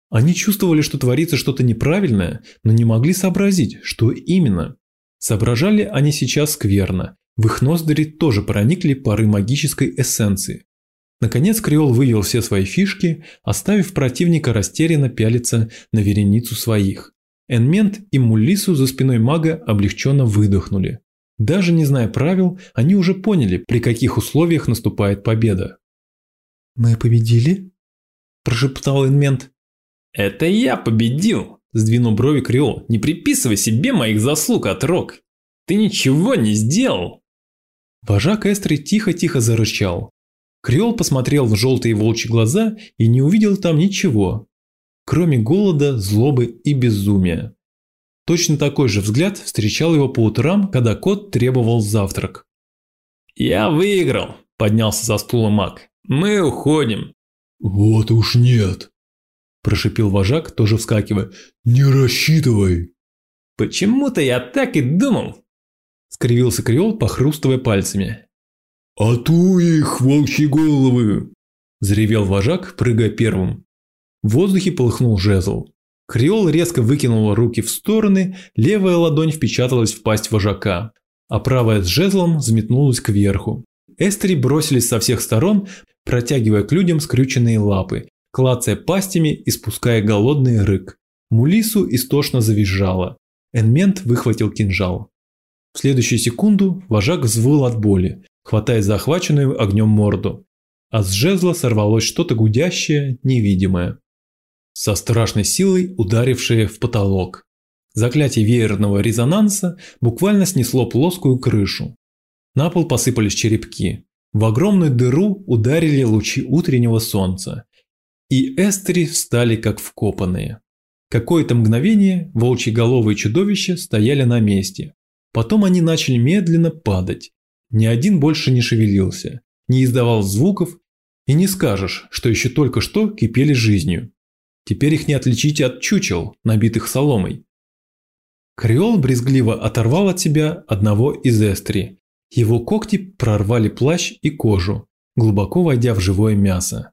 Они чувствовали, что творится что-то неправильное, но не могли сообразить, что именно. Соображали они сейчас скверно, в их ноздри тоже проникли пары магической эссенции. Наконец Криол вывел все свои фишки, оставив противника растерянно пялиться на вереницу своих. Энмент и Муллису за спиной мага облегченно выдохнули. Даже не зная правил, они уже поняли, при каких условиях наступает победа. «Мы победили?» – прошептал Энмент. «Это я победил!» – сдвинул брови Криол. «Не приписывай себе моих заслуг от Рок! Ты ничего не сделал!» Вожак Эстри тихо-тихо зарычал. Креол посмотрел в желтые волчьи глаза и не увидел там ничего, кроме голода, злобы и безумия. Точно такой же взгляд встречал его по утрам, когда кот требовал завтрак. «Я выиграл», – поднялся за стула маг. «Мы уходим». «Вот уж нет», – прошипел вожак, тоже вскакивая. «Не рассчитывай». «Почему-то я так и думал», – скривился Креол, похрустывая пальцами. «Ату их, волчьи головы!» – заревел вожак, прыгая первым. В воздухе полыхнул жезл. Криол резко выкинул руки в стороны, левая ладонь впечаталась в пасть вожака, а правая с жезлом взметнулась кверху. Эстери бросились со всех сторон, протягивая к людям скрюченные лапы, клацая пастями и спуская голодный рык. Мулису истошно завизжала. Энмент выхватил кинжал. В следующую секунду вожак взвыл от боли, хватая захваченную огнем морду. А с жезла сорвалось что-то гудящее, невидимое. Со страшной силой ударившее в потолок. Заклятие веерного резонанса буквально снесло плоскую крышу. На пол посыпались черепки. В огромную дыру ударили лучи утреннего солнца. И эстери встали как вкопанные. Какое-то мгновение волчьеголовые чудовища стояли на месте. Потом они начали медленно падать. Ни один больше не шевелился, не издавал звуков, и не скажешь, что еще только что кипели жизнью. Теперь их не отличить от чучел, набитых соломой. Креол брезгливо оторвал от себя одного из эстри. Его когти прорвали плащ и кожу, глубоко войдя в живое мясо.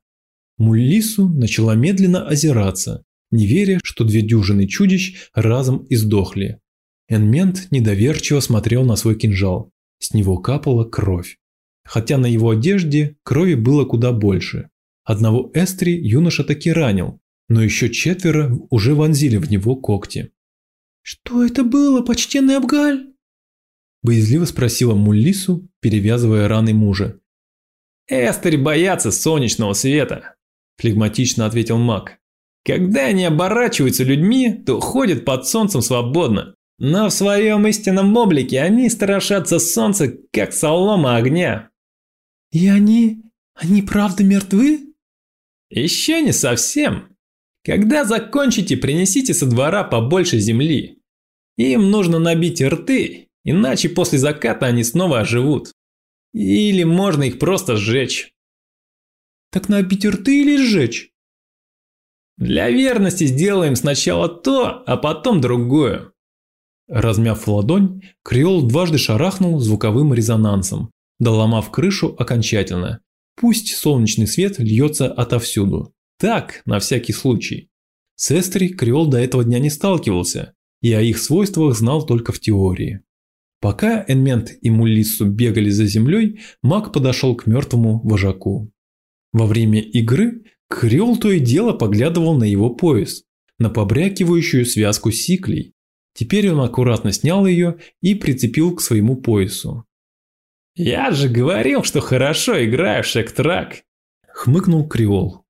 Муллису начала медленно озираться, не веря, что две дюжины чудищ разом издохли. Энмент недоверчиво смотрел на свой кинжал. С него капала кровь. Хотя на его одежде крови было куда больше. Одного эстри юноша таки ранил, но еще четверо уже вонзили в него когти. «Что это было, почтенный Абгаль?» Боязливо спросила Муллису, перевязывая раны мужа. «Эстери боятся солнечного света», – флегматично ответил маг. «Когда они оборачиваются людьми, то ходят под солнцем свободно. Но в своем истинном облике они страшатся солнца, как солома огня». «И они... они правда мертвы?» «Еще не совсем. Когда закончите, принесите со двора побольше земли. Им нужно набить рты, иначе после заката они снова оживут. Или можно их просто сжечь. Так набить рты или сжечь? Для верности сделаем сначала то, а потом другое. Размяв ладонь, Креол дважды шарахнул звуковым резонансом, доломав крышу окончательно. Пусть солнечный свет льется отовсюду. Так, на всякий случай. С Эстри Креол до этого дня не сталкивался, и о их свойствах знал только в теории. Пока Энмент и Мулиссу бегали за землей, маг подошел к мертвому вожаку. Во время игры Креол то и дело поглядывал на его пояс, на побрякивающую связку сиклей. Теперь он аккуратно снял ее и прицепил к своему поясу. «Я же говорил, что хорошо играю в шек-трак!» – хмыкнул Креол.